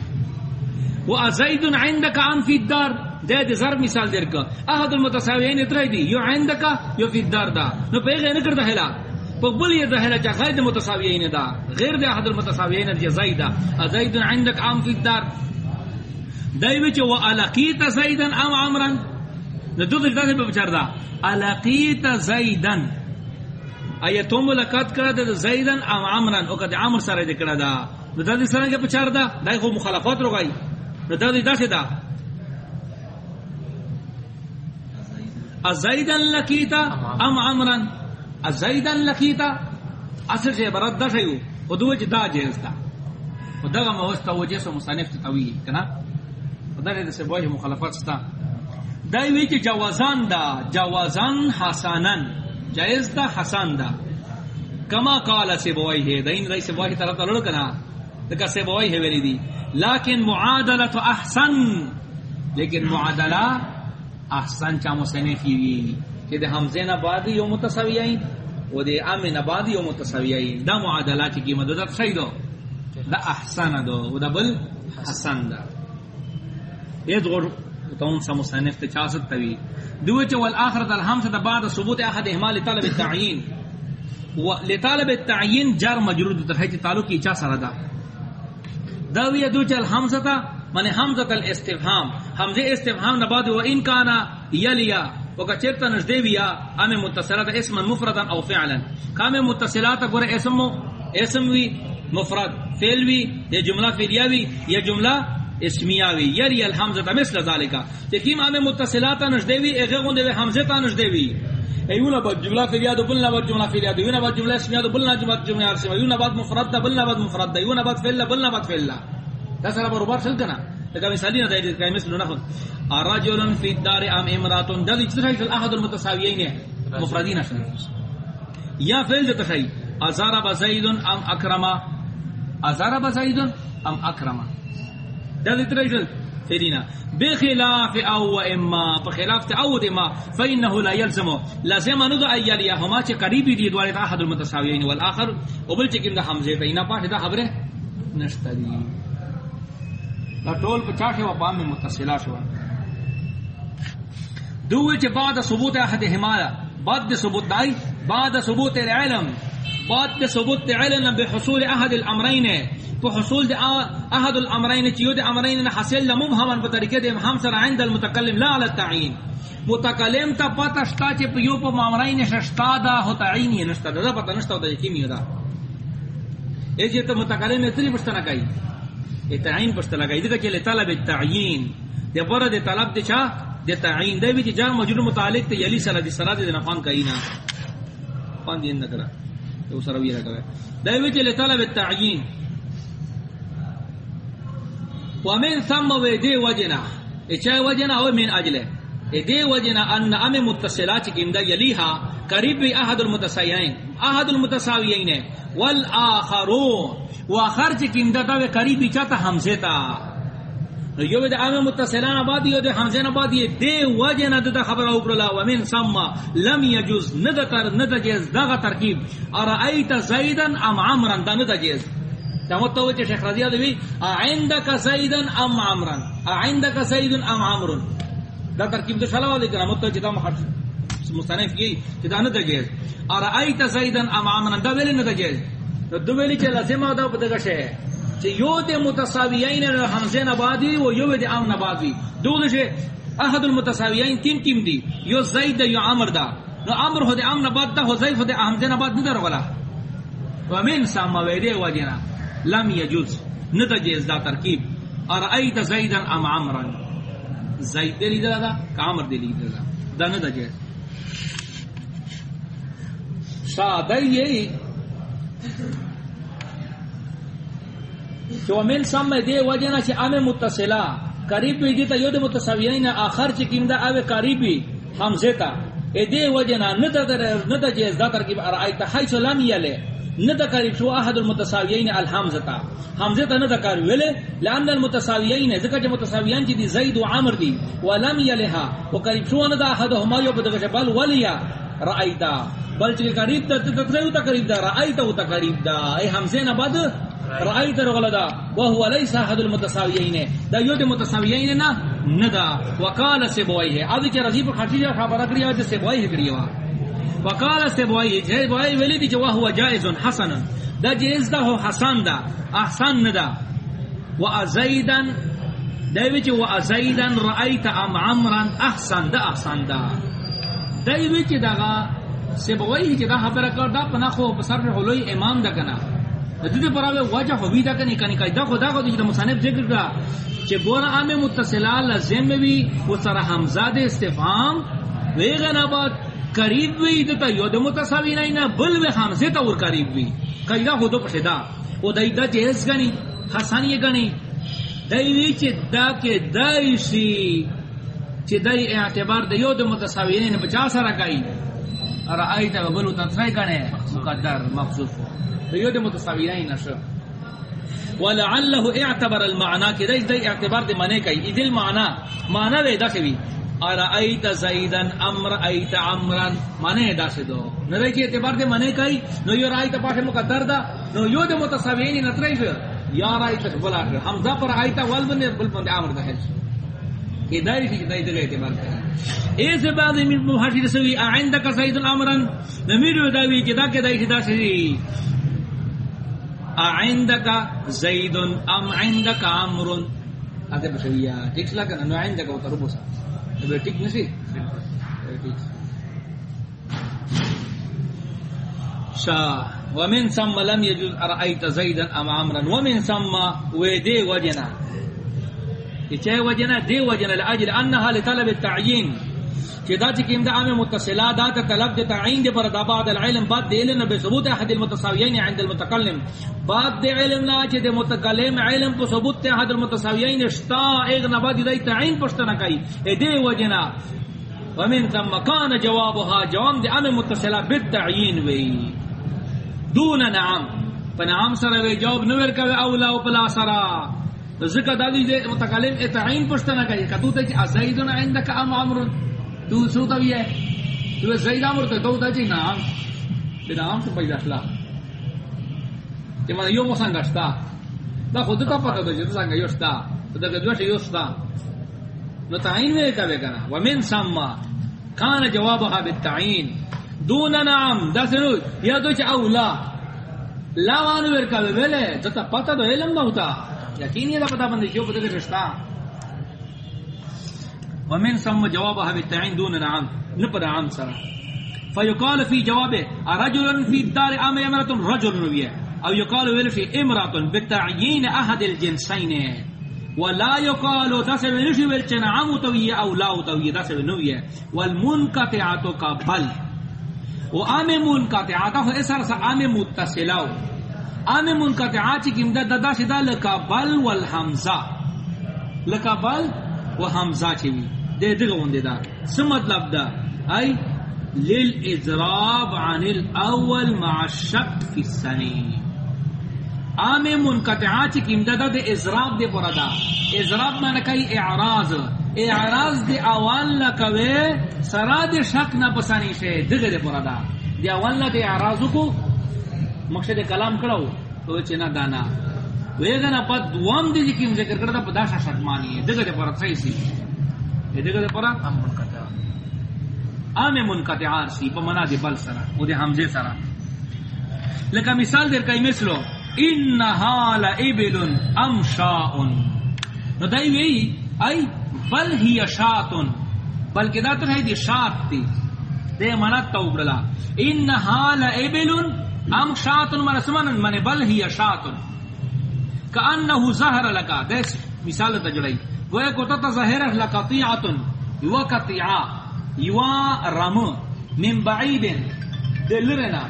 و زید عندك ام فی الدار. دے دے ضرب مثال در کا. احد المتساویین اترائی دی. یو عندک یو فی الدار دا. نو پیغے نکر دا حلا پقبل یہ دا حلا چا غیر دے متساویین دا. غیر دے احد المتساویین دی زیدہ ازید عندک عام فی الدار. دائی بچے و علاقیت زیدن ام عمرن نو دو دو دو بچار دا. علاقیت زیدن. آیا تو ملاقات کرا دا زیدن ام عمرن او کد عمر سارے دکڑا دا. نو دا دی سرنگے بچار دا. دائی خو مخالفات رو گئی نو دا دی دا. سے دا ازیدن لکیتا ام عمرن ازیدن لکیتا اصل سے برد دا شیو و دو وجہ دا جیز دا و دا غم ہوستا وجہ سو مصانف تتوی کنا و دا دے سے بوجہ مخالفات ستا. دا ویچ جوازان دا. جوازان حسانن. جائز دا حسان دا. کما قال سے بوئی ہے دا ان دا سے بوئی طرف تا لڑکنا دکا سے بوئی ہے ویلی دی لیکن معادلت احسن لیکن معادلہ احسن چا مصنفی وی. کہ دے حمزے نبادی یو متساوی متسویین و دے ام نبادی یو متساوی متسویین دا معادلہ چی قیمت دا صحیح دو. دا احسن دو و دا بل حسن دا. یہ غور تون سا مصنف تے چاست توی دو چا والآخرت الحمزہ دا بعد ثبوت احد احمال طلب التعیین. و لطالب التعیین جار مجرود در حیث تعلقی چا سردا دا. دا وی دو چا الحمزہ من حمزة الاستفهام حمزة استفهام نباد وإن كان يليا وكترت نجدويا أم متصلات اسما مفردا أو فعلا۔ كام متصلات قرأ اسم اسم وي مفرد فعل وي يا جملة فعلية وي يا جملة اسمية وي يلي الحمزة مثل ذلك تكيم أم متصلات نجدوي اغيغون دي حمزة نجدوي ایونا بعد جملہ فعلیہ دو بلنا بعد جملہ فعلیہ دو۔ ایونا بعد جملہ اسمیہ دو بلنا جملہ اسمیہ ایونا بعد مفرد دا بلنا بعد مفرد دا ایونا بعد فعل بلنا بعد فعل دا سر برابر چل کنا لکہ مثالی نہ دے کہ مثل نحو الرجل فی الدار ام امرات دا دی چھ ہے احد المتساویین مفردین شن یا فعل دا تخی ازارب زید ام اکرما. ازارب زید ام اکرما. دا دې دی تریجل فیرینا بخلاف او و اما. بخلاف تا او اما. فإنه لا يلزم لازم ندو ایالیا ہما چھ قریبی دی دوارے تا احد المتساویین والآخر. وبل چکم دا حمزے تا اینا پاٹ دا خبرے نشتا دی. دا ټول په چاشه و بام متصلا شو دوی چې بعد ثبوت احد حمایا بعد ثبوت دای، بعد ثبوت العلم، بعد ثبوت علم بحصول احد الامرين فحصول احد الامرين چې یو د امرين حاصل لمبهم په طریقې د هم سره عند المتکلم لا على التعيين متکلم ته پته شتا چې په یو په امرين شتا دا هو تعین یې نشته، دا پته نشته د کیمیا دا. ای چې ته متکلم یې تری پښتنه کوي تعین پښتنه لګای دغه چې طلب التعیین دے بره دے طلب دے چا دے تعین دے بھی جار مجرور متعلق تے یلی سره د سره د نفان کاینا پان دین نکړه تو سره وی راکړه دی چې طلب التعیین ومن ثم ودي وجنا اچھا وجنا او من اجله ادي وجنا ان ام متصلات کیندا یلیها قریب احد المتساویین احد المتساویین والآخرون واخر کیندا دا قریب چاته حمزه تا یو د ام متصلان بعد یو د حمزه نه بعد دی وجنا د خبر او کړلا ومن ثم لم يجوز ندتر ندجز دغه ترکیب ارایت زیدن ام عمرا دا ندجز تمتو وچ شیخ رضی اللہ دوی عندک زیدن ام عمرن عندک زیدن ام عمرن دا ترکیب دو شلوہ دیکھنا متو چیتا محرش مستنف کی چیتا نتا جیز اور ایت زیدن ام عمرن دا ویلی نتا جیز دو ویلی چی لازم دا پتگا شے. چی یو دے متصابیین حمزین آبادی و یو دے ام نبادی. دو دے شے. احد المتصابیین تین کم دی. یو زید یو عمر دا. نو عمر ہو دے ام نباد دا، ہو زیف دے حمزین آباد نہ ندر ولا ومن ساما ویدے وجنا لم یجوز. يجوز نتجيز دا ترکیب. ارأيت زيدا ام عمرا. زید دلی دا دا کامر دے دلی دا دا ندا نتجيز سادہ یہی۔ جو من سم دے وجنا چھ ام متصلا قریب بھی دیتا، یود متصویین آخر چھ کیم دا اوے قریبی حمزے تا۔ اے دے وجنا نتجیز دا ترکیب ارأيت حیث لم یلے۔ ندا قریب شو احد المتساویین الحمزه حمزه ته ندا قریب ویلے۔ لان المتساویین ذکر جو متساویان دی زید و عمر دی ولم یلها وقریب شو ندا احدهما یو بدغه بل ولیا رایتا بل چې قریب ته ته ته قریب دا رایتا او ته قریب دا ای حمزه نه بعد رایتا رغلدا وهو ليس احد المتساویین دا یو د متساویین نه ندا وقال سبویه ادي چې رضی په خاطر خبره کړی او سبویه کړی وقال سبوی جے بوئی ولی دی جو هو جائز حسن دا جائز دا ہو حسن دا احسن دا. وچ و ازیدن رایت ام عمرا احسن دا احسن دا دا وچ سبوی چې دا خبره کړ دا خو بسر امام دا کنا دې پر اوله وجه هو دا کني کني دا خدا کو د مصنف ذکر کا چې ګور عام متصلا لازم وی و سره حمزه د استفهام ویغنا بعد قریب وی دتا یو د متساوی نه نه بل و حمزه تا ور قریب وی کایدا خود په شدا او دای دا جهز غنی حسن یې غنی دای وی چې دا کې دای شي چې دای اعتبار د یو د متساوی نه بچا سره کوي ار ایت بل تنسای غنی مقدر مخصوص د یو د متساوی نه نشه ولعله اعتبر المعنى كده ده اعتبار دي معنی کئی۔ اذ المعنى معنی دے دا سی ارایت زیدن امر ایت عمرن معنی دا سی دو۔ نہ کہ اعتبار دے معنی کئی، نو یو رایت پاٹھ مقدر دا، نو یو دے متصابین نتری پھر یا رایت بلا حمزہ پر ایت ول بن بل بن عمر دا ہے کہ دای کی دای دے اعتبار کرے اس بعد من محاشر سوی عندك زید امرن نمیرو داوی کہ دا کہ دای دا سی۔ عندك زید ام عندك عمرو اتے بشویا ٹھیک لگا نو عندك او تربو سا تے ٹھیک نسی؟ شا ومن ثم لم يجوز ارايت زيدا ام عمرا. ومن ثم ودي وجنا. یہ وجنا دي وجنا لاجل انها لطلب التعيين. دا چکیم دا عام متصلہ دا طلب دا تعین دے پر دا بعد العلم، بعد دے علم بے ثبوت احد المتصاویین عند المتکلم بعد دے علم نا چے دے متکلم علم کو ثبوت تے احد المتصاویین اشتا ایک نبادی دے تعین پشتنا کئی اے دے وجنا. ومن ثم کان جوابها، جواب دے عام متصلہ بالتعین وی. دون نعم. فنعم سر وی جواب نور کا اولا و پلا سرا ذکر دادی دے متکلم اے تعین پشتنا کئی کتو تے ازیدن عندك ام عمرو تو سو تا بھی ہے تو زید امر تو تو تا جی نام نام تو پیدا شلا کہ من یو مسان گشتا دا خود تا پتہ تو جتا سانگا یوشتا تو دا گدوش یوشتا نو تعین میں کبے کنا ومن سما کان جوابها بالتعین. دون نعم دا سنو یا تو چا اولا لا وانو ورکا بے جتا پتہ تو علم نہ ہوتا یقینی دا پتہ بندی جو پتہ گشتا ومن ثم جوابها بالتعين دون نعم نقد عام سرا فيقال في جوابه رجل في الدار ام امراه رجل نبيه او يقال في امراه بالتعيين احد الجنسين ولا يقال تسب نشي ولچن عام توي او لا توي تسب نويه والمنقطعه قبل وام منقطعه هو اسر سا س ام متصله ام منقطعه کی امداد ددا سدا لقبل والحمزه لقبل وحمزه چی دے دے گون دے دا۔ سم مطلب دا۔ ای لیل اضراب عن الاول مع الشک فی السنی عام منقطعات کی امداد دے اضراب دے پردا اضراب معنی کئی اعراض۔ اعراض دے اول لکوے سرا دے شک نہ پسانی سے دے دے پردا دے اول دے اعراض کو مقصد کلام کرو تو چنا دانا. ویگنا پا دوام دے جکیم ذکر پا داشا شک مانی دے دے پرد صحیح سی دیگه ده پورا؟ ام منقطع. ام منقطع سی په معنا دی بل سره او دی حمزه سره لکه مثال در کای مثلو ان حال ابل ام شاء نو دای وی ای بل هی شاتن بلکہ دا تر ہے دی شات تی۔ دے منا توبلا ان حال ام شاتن من سمن من بل هی شاتن کانه ظهر لك دس مثال تجڑی وہ ایک ہوتا تا ظاہر ہے لقطیعت یوا قطیعہ رم۔ من بعید۔ دلرنا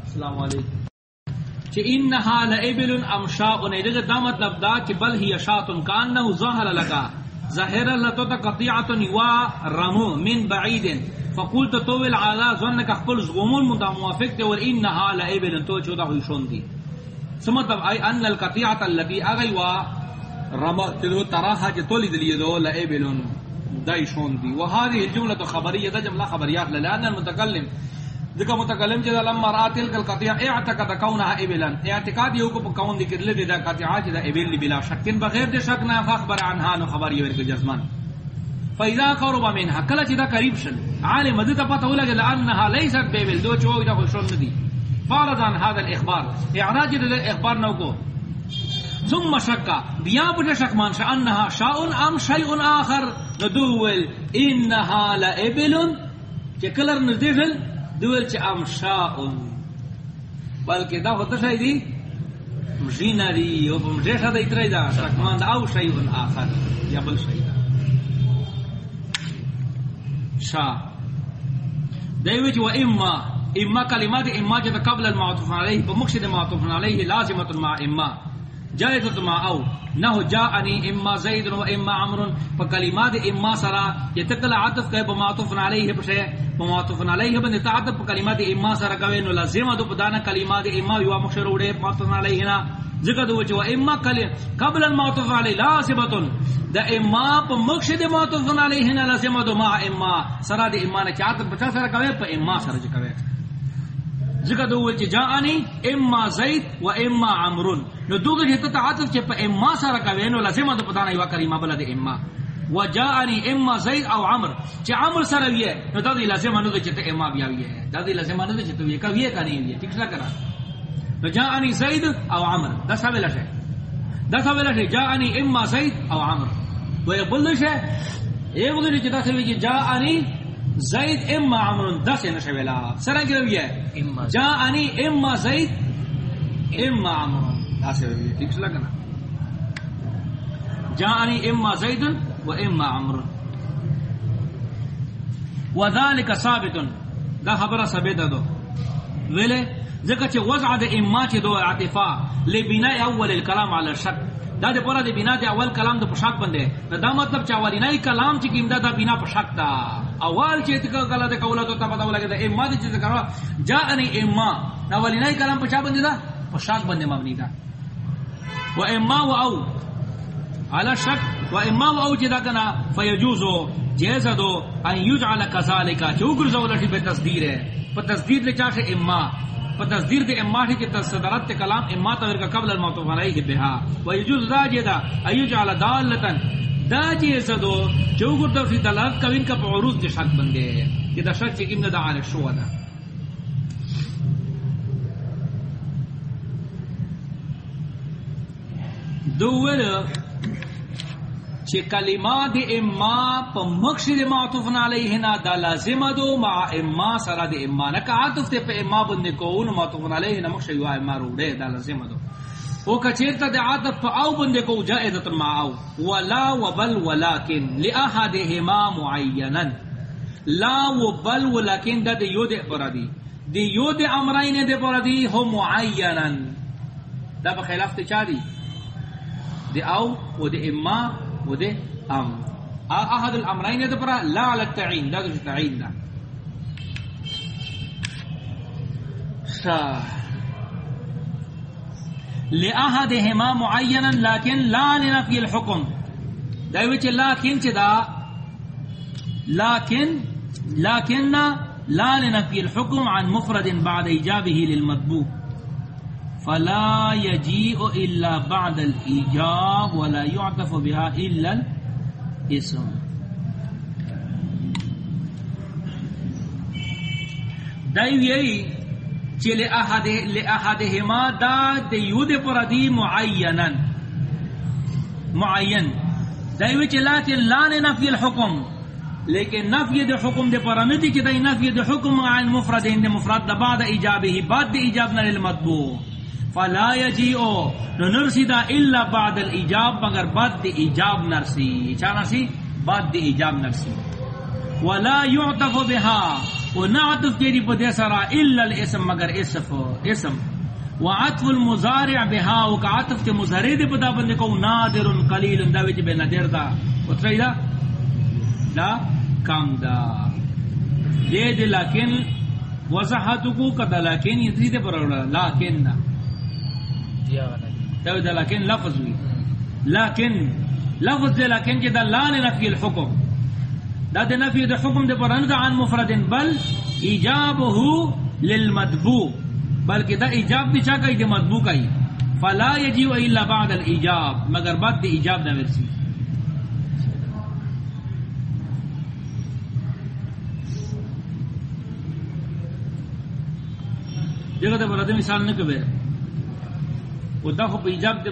السلام علیکم۔ کہ انہا لابل امشاء نے دغه دا مطلب دا کہ بل ہی شات کانه ظاہر لگا، ظاہر لتو تا قطیعت یوا رم من بعید۔ فقلت طول على ظنك خپل زغمون موافق تے اور انہا لابل تو چودا ہوئی شون دی سمطلب ای ان القطیعت اللتی اغی و رمى تلو تراہا تراها جتولي دلی دو لئبلون دایشون دی و هذه الجملة دا جملہ خبریات لأن المتکلم ذکر متکلم جدا لما رأى تلك القطیع اعتقد کونها ابلا اعتقاد یو کو کون ذکر لدی دا قطیعات دا ابل بلا شکن بغیر دے شک نہ فخبر عنها نو خبر خبریه ورک جزمان فاذا قرب منها کلا جدا قریب شل عالم مدد پتہ ولا لانها ليست بابل دو چو دا خوشون ندی فارض عن هذا الاخبار اعراض الاخبار نو کو ثم شك بیا بنا شک مان شاء انها شاء ام شيء اخر ندول انها لابل کہ کلر نزدیفل دول چ ام شاء بلکہ دا ہوتا شاید دی؟ مشینری او مجھے دا اترے دا شکمان دا او شيء اخر یا بل شيء شاء. دیوچ و اما اما کلمات، اما جتا قبل المعطوف علیہ، بمقصد معطوف علیہ لازمت مع اما. جائزت ما او نہ جاءنی اما زید و اما عمرو فکلمات اما سرا۔ یتکل عطف کہ بمعطوف علیہ بشے بمعطوف علیہ بن تعطف کلمات اما سرا کہ نو لازم دو بدانا کلمات اما یو مشر وڑے معطوف علیہ نا ذکر دو جو اما کل قبل المعطوف علیہ لازمۃ دا اما پ مقصد معطوف علیہ نا لازم دو ما اما۔ سرا دی اما نے چاہت بچا سرا کہ پ اما سرا کہ ذکر دو وچ جاءنی اما زید و اما عمرو نو دوغه جته تعاطف چ پ اما سره کوي نو لازم د پتانه یو کلمه بل د اما و جاءنی اما زید او عمر چ عمر سره وی نو د لازم نو د چته اما بیا وی د لازم نو د چته وی کوي کني وی ٹھیک څه کرا نو جاءنی زید او عمر دا سبل شه دا سبل شه جاءنی اما زید او عمر و یبل شه ایو د چته وی جاءنی زید اما عمر دس نشویلا سرنگ روی ہے اما. جاءنی اما زید اما عمر دس روی ٹھیک سے لگنا جاءنی اما زید و اما عمر وذلك ثابت. دا خبر ثابت دو ویلے ذکر چ وضع د اما چ دو عاطفه لبناء اول الكلام على الشك. دا دے پورا دے بنا دے اول کلام دے پشاک بندے دا مطلب چا والی نئی کلام چ کیم دا دا بنا پشاک دا اول چ تک کلا دے کولا تو تا پتہ لگے دا اما دے چ کرا جاءنی اما دا والی نئی کلام پچا بندے دا؟ پشاک بندے مبنی دا۔ و اما و او۔ على شک، و اما و او جدا کنا؟ فیجوز جیز دو، ان یجعل کذالک جو گرزو لٹی بے تصدیر ہے۔ پر تصدیر لے چاہے اما پر تصدیر دے اما ہے کہ تصدرت کلام اما تور کا قبل الموت علیہ بها و یجوز دا جدا ایجعل دالتا۔ دا جیز دو جو گرزو فی دلالت کوین کا عروض دے شک بندے کہ دا شک چکیم دا علی شو دا. دوول چی کلمات اما پا مقصد معطوفن علیہنا دا لازم دو، مع اما سرا دی اما نکا عطف تے پا اما بندے کون معطوفن علیہنا مقصد یو اما روڑے دا لازم دو. او کچیرتا دی عطف پا او بندے کو جائزت مع او ولا وبل ولیکن لأحدهما معینا لا وبل ولیکن دا دی یو دے پرا دی. دی یو دے امرین دے پرا دی ہو معینا دا بخلاف تے چا دی؟ دی او و دی اما و دی ام. احد الامرین دی پرا لا علی التعین. دا دی تعین دا. سا. لأحدهما معینا لیکن لا لنفی الحکم دا وچ لیکن چ دا لیکن لیکن لا لنفی الحکم عن مفرد بعد ایجابه للمطبوع فلا يجيء الا بعد الايجاب ولا يعطف بها الا الاسم دایو یی چلے احد لاحدهما دا دیود پر دی معینا معین. دایو چلا کہ لا نفی الحكم لیکن نفی دے حکم دے پر ندی کہ دای نفی دے حکم عن مفرد ان مفرد دا بعد ایجابه بعد ایجابنا للمطبوع فلا یجیو نو نرسی دا الا بعد الاجاب، مگر بعد دی ایجاب نرسی. چا نرسی؟ بعد دی ایجاب نرسی. ولا يعطف بها ونعطف کیری پا دے سرا الا الاسم مگر اسف اسم۔ وعطف المزارع بها وکعطف تے مزارع دے پدا بندے کو نادر قلیل دا وچ بے نادر دا۔ اترائی دا؟ دا کام دا۔ دے دے لیکن وضحاتو کو کدا لیکن یہ دے پر لیکن۔ نا تو دا لیکن لفظ ہوئی۔ لیکن لفظ دے لیکن جدا لا نفی الحکم۔ دا دے نفی دے حکم دے پر اندہ عن مفرد بل ایجابه للمدبو. بلکہ دا ایجاب دی چاکائی دے مدبو کائی فلا یجیو الا بعد الایجاب. مگر بعد دے ایجاب دا ورسی. جگہ دے پر ادھے مثال نکبے وہ دا خب ایجاب دے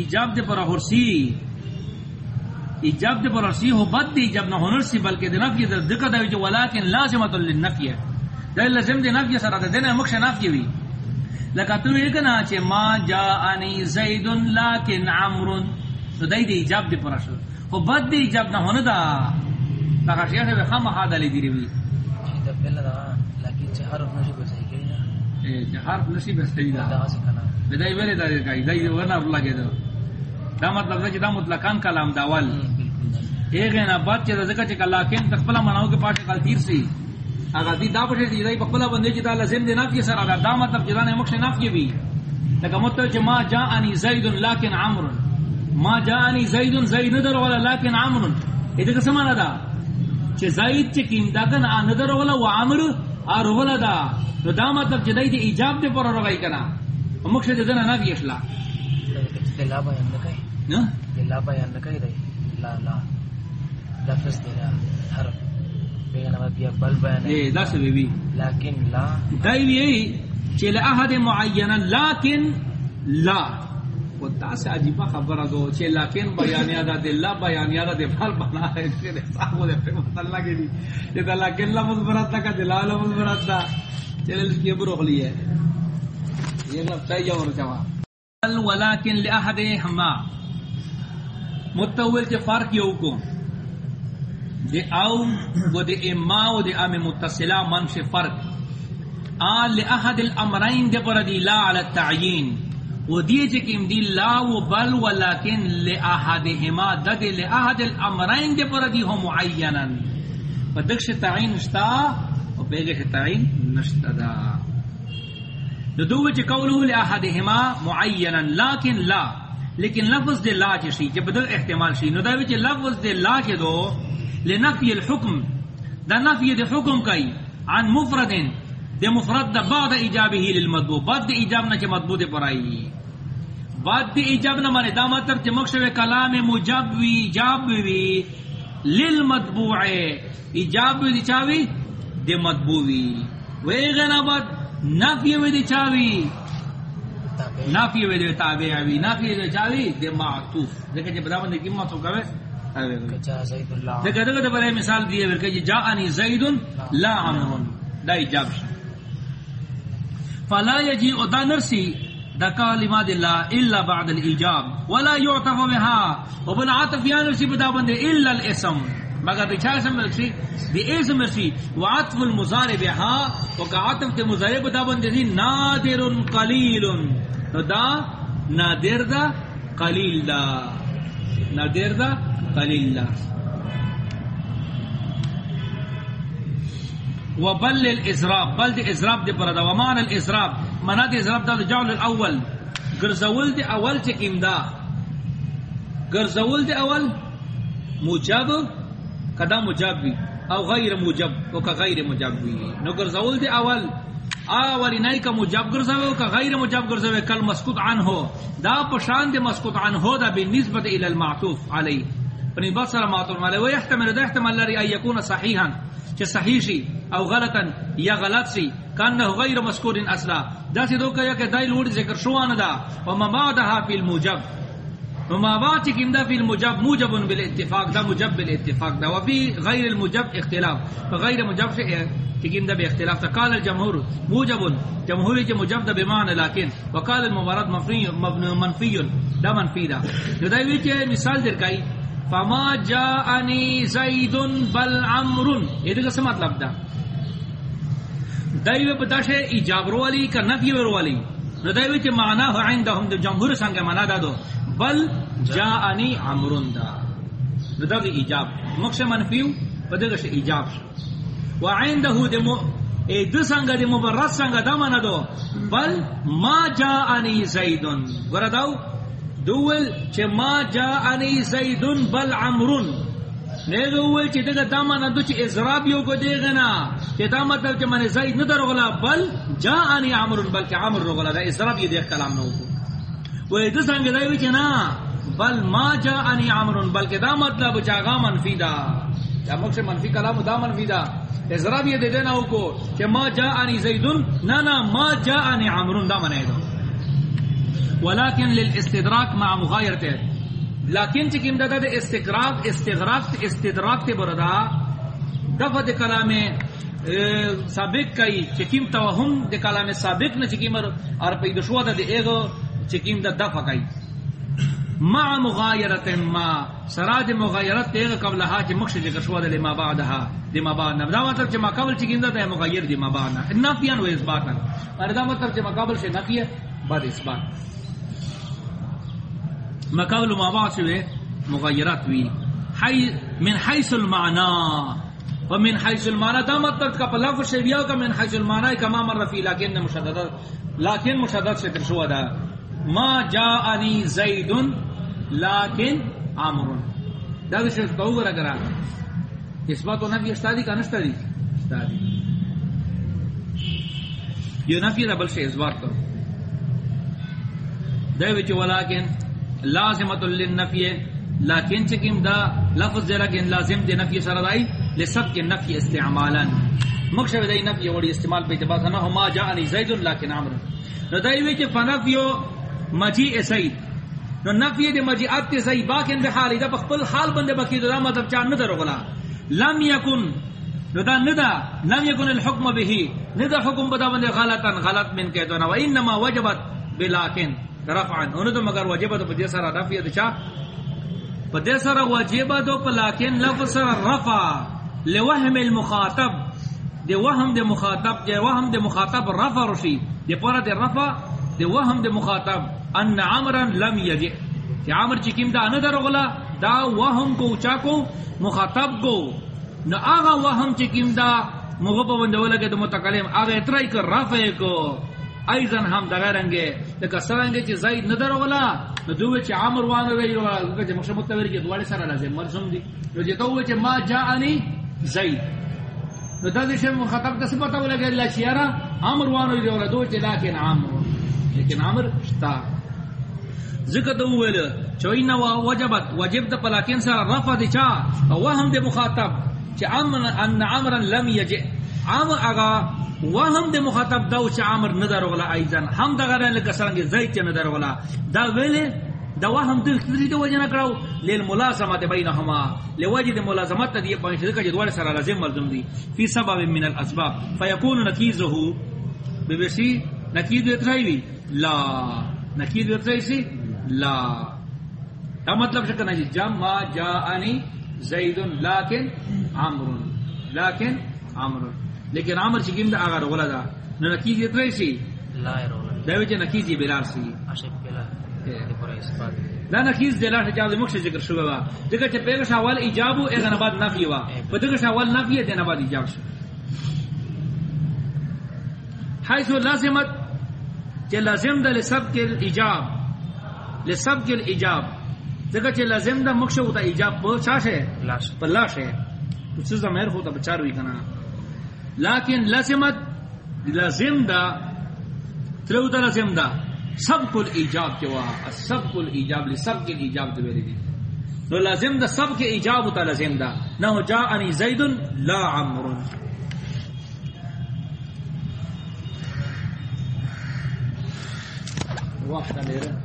ایجاب دے پر ہرسی ایجاب دے پر ہرسی ہو بد دی ایجاب نہ ہنر سی بلکہ دے نفی دے ذکر دے جو ولیکن لازمت للنفی ہے۔ دے لازم دے نفی سرا دے دے مکش نفی وی۔ لکہ تو یہ کنا چے ما جاءنی زید لیکن عمرو۔ تو دے دے ایجاب دے پر ہرسی ہو بد دی ایجاب نہ ہنر دا۔ لکہ شیخ دے خام حاد علی دیری وی۔ دا پہلا دا لیکن چه حرف کو صحیح کری نا۔ حرف نصیب ہے سیدہ دا۔ بدای ویلے دا کای دای ورنہ لگے دو دا۔ مطلب دا چې دا مطلقاً کلام داول ایغه نه بعد چې ذکر چې کلا کین تخپل مناو کې پاټه کال تیر سی اگر دی دا پټه دی دای په خپل باندې چې دا لازم دی نه کی سره دا, دا مطلب چې دا نه مخ نه کی وی لکه مطلب چې ما جاءنی زید لكن عمرو. ما جاءنی زید زید در ولا لكن عمرو. دې څه معنا ده؟ چې زید چې کیم دا کنه ان در ولا و عمرو ار ولا دا نو دا مطلب چې دای دی ایجاب دې پر راغی کنه. مخ دې نه نه ویشلا لا بیان نه نه لا بیان نه کوي دی لا. لا لفظ دی لا حرف بیان بیا بل بیان اے دا څه وی لیکن لا. دای وی چې له احد معینا لكن لا. و دا سے عجیبہ خبر دو چې لیکن بیان یاد دے لا بیان یاد دے فل بنا ہے کہ صاحب دے پہ اللہ کے لیے. کہ دا لیکن لفظ برات کا دلال لفظ برات دا چل کی بروغلی ہے. یہ نہ پہ اور جواب ولكن لاحدهما متول کے فرق یو کو۔ دے او و دے اما و دے ام متصلہ، من سے فرق۔ آل لأحد الامرین دے پر دی لا علی التعیین۔ و دی چکم دی لا و بل ولكن لأحدهما دد لأحد الامرین دے پر دی ہو معینا فدکش تعین نشتا و بیگش تعین نشتا دا۔ دو وچ قوله لأحدهما معینا لیکن لا۔ لیکن لفظ دے لا چشی کہ بدل احتمال شی، نو دا وچ لفظ دے لا کے دو لنفی الحکم، دا نفی دے حکم کئی، عن مفرد دے مفرد دا بعد ایجابه للمطبوع، بعد دے ایجاب نہ چ مطبوع دے پرائی۔ بعد دے ایجاب نہ مانے، دا مطلب چ مقصد کلام مجاب وی ایجاب وی للمطبوع ایجاب دی چاوی، دے مطبوع وی وے غنا بعد نفی وی دی چاوی۔ نافی وی دے تابع وی نافی دے چاوی دے معطوف دیکھیں جب بندے کی کرے زید اللہ دیکھیں دیکھیں دے برے مثال دیئے ورکہ جی جاءنی زید لا عمرون دا ایجاب فلا یجی او دا نرسی دا کلمات اللہ الا بعد الایجاب ولا یعطف بها وبن یا نرسی بدا بندے الا الاسم مگر دی چاہ اسم مرسی دی اسم مرسی وعطف المزار بها وکا عطف تے مزارب بدا بندے دی نادر قلیل۔ دا نادر دا قلیل دا۔ نادر دا قلیل دا۔ وبل الازراب، بل دی ازراب دی پردا ومان الازراب منا دی ازراب دا جعل الاول۔ گرزول دی اول چکیم دا۔ گرزول دی اول مجاب کدا مجاب بھی او غیر مجاب، او کا غیر مجاب بھی نو گرزول دی اول. اولی نئی کا مجاب گرزاوے کا غیر مجاب گرزاوے کل مسکوت عن ہو دا پشان دے مسکوت عن ہو دا بالنسبت الى المعطوف علی پنی بصر معطوف علی ویحتمل دا احتمال لری ان یکون صحیحا. چھ صحیح شی او غلطا، یا غلط سی کانه غیر مذکور اصلا. دا سی دو کہ دای لوڑ ذکر شوان دا. وما بعدها فی الموجب وما بعد چکم دا فی الموجب موجب بالاتفاق، دا موجب بالاتفاق دا، وفی غیر الموجب اختلاف فغیر موجب سے چکم دا بے اختلاف قال الجمهور موجب جمهوری کے موجب دا بمعنی، لیکن وقال المبارد منفی منفی، دا منفی دا۔ جو دا وی مثال در کئی، فما جاءنی زید بل عمر۔ یہ دیکھا سے مطلب دا۔ دایو پتا شے ایجاب رو والی کا نفی رو والی۔ نو دایو چ معنی ہو عندهم دے جمهور سنگ معنی دا دو۔ بل جاءنی عمر دا. نو دا دی ایجاب. مخش منفی پدغه شے ایجاب وعنده دے مو اے دو سنگ دے مبرد سنگ دا معنی دو. بل ما جاءنی زید ورداو دول چ ما جاءنی زید بل عمرو نیگه اول چی دیگه دامان اندو چی ازراب یو کو دیگه نا چی دا مطلب چی من زید ندر غلا. بل جا آنی عمرون، بلکہ عمر غلا. دا ازراب یو دیگه کلام نو کو. و ایدو سنگ دایوی چی نا؟ بل ما جا آنی عمرون، بلکہ دا مطلب چی آغا منفی دا چی مکش منفی کلام دا منفی دا ازراب یو دیگه نا کو چی ما جا آنی زیدون، نا نا ما جا آنی عمرون، دا من ایدو ولكن للاستدراك مع مغايرته لیکن چکم دا دا استقراق، استغراق استدراک تے بردا۔ دفع دے کلام سابق کئی چکم توہم دے کلام سابق نہ چکم اور پیدشوا دا دے ایغو۔ چکم دا دفع کئی. مع مغایرت ما سراد مغایرت تیغ قبل قبلها چی مخش جگر شوا دا لما بعدها، دی ما بعد بعدنا دا مطلب چی مقابل چکم دا دا مغایر دی ما بعد بعدنا نافیان و اثباتن اور دا مطلب چی مقابل سے نفی بعد اثبات. مقابل ما بعض شوئے مغیرات وی. حی من حیث المعنى ومن حیث المعنى دا مطلب کا پلاف شریعہ کا من حیث المعنى کما مر فی لیکن مشددت لیکن مشدد سے شو دا. ما جاءنی زید لیکن عمر دا وشو تو گر اگر اثبات ہونا بھی استادی کا نستادی استادی یہ نفی دا بل سے اثبات کرو دے وچ ولکن لازمۃ للنفی. لیکن چکم دا لفظ ذرا کہ لازم دے نفی سر دائی. لسب کے نفی استعمالا مقصد دے نفی وڑی استعمال پہ جبا نہ ما جاءنی زید لیکن عمرو نو دای وچ فنفیو مجیء سید نو نفی دے مجیءات تے سید باکن بحال دا خپل حال بندے بکی دا مطلب چا نہ درو غلا لم یکن، نو دا ندا، لم یکن الحکم به ندا حکم بدا بندے غلطا، غلط من کہ تو نہ و انما وجبت بلاکن رفعا. انہوں تو مگر وجبت بدے سارا نفی دے چا؟ بدے سارا وجبت بلاکن لفظ سارا رفع لوهم المخاطب. دے وهم دے مخاطب، دے وهم دے مخاطب رفع رشی دے پورا دے رفع دے وهم دے مخاطب، ان عمرا لم یجئ۔ کہ عمر چکیم دا اندر غلا دا وهم کو چا کو مخاطب کو۔ نہ آغا وهم چکیم دا مغبا بندے ولگے دے متکلم، آغا اترائی کر رفع کو۔ ایزن ہم دا غیرنگے لکہ سرنگے چی زید ندر غلا نو دوے چی عمر وانا رئی غلا لکہ چی مخشب متوری کی دوالے سر لازم، مرسوم دی۔ نو جی توے چی ما جاءنی زید۔ نو دا دیشن مخاطب دس پتا ولگے اللہ چیارا عمر وانا رئی غلا دوے چی لیکن عمر لیکن عمر شتا۔ ذکر دو ویل چوئینا وجبت، وجب دا پلاکین سر رفع دی چا وهم دی مخاطب چی امن ان عمرا لم یجئ عمر اگا وهم دے مخاطب داو چا عمر ندر غلا ایزن۔ ہم دا غران لکا سرنگی زید چا ندر غلا دا ویلے، دا وهم دل کتری دو وجہ نکراو لیل ملازمت بینہما۔ لوجہ دے ملازمت دی پانچ دکا جی جدوار سر لازم ملزم دی۔ فی سبب من الاسباب۔ فیکون نکیزہو بے نکیز اترائی بھی لا. نکیز اترائی سی؟ لا. دا مطلب شکر نجی. جمع جاءنی زید لیکن عمر لیکن عمر لیکن عمر چکیم دا آغا رغلا دا؟ نو نکیزی اترائی سی؟ لا يرون دا وجہ نکیزی بلار سی. اشک بلا دے پورا اثبات دا نکیز دلار سے جاوز مکش ذکر شروع با. دیکھا چھ پیغش اول ایجابو ایغن بعد نفی وا پتگش اول نفی دینا بعد ایجاب شو. حیث لازمت چھ لازم دا لسب کے ایجاب لسب کے ایجاب۔ دیکھا چھ لازم دا مکش ہوتا ایجاب پر چاش ہے لاش۔ پلاش ہے اس سے زمیر ہوتا بچار ہوئی کنا۔ لیکن لازمت لازم دا تلو دا لازم دا۔ سب کل ایجاب کے وہاں سب کل ایجاب لی سب کے ایجاب دے دی۔ نو لازم دا سب کے ایجاب ہوتا لازم دا۔ نو جاءنی زید لا عمر وقت میرا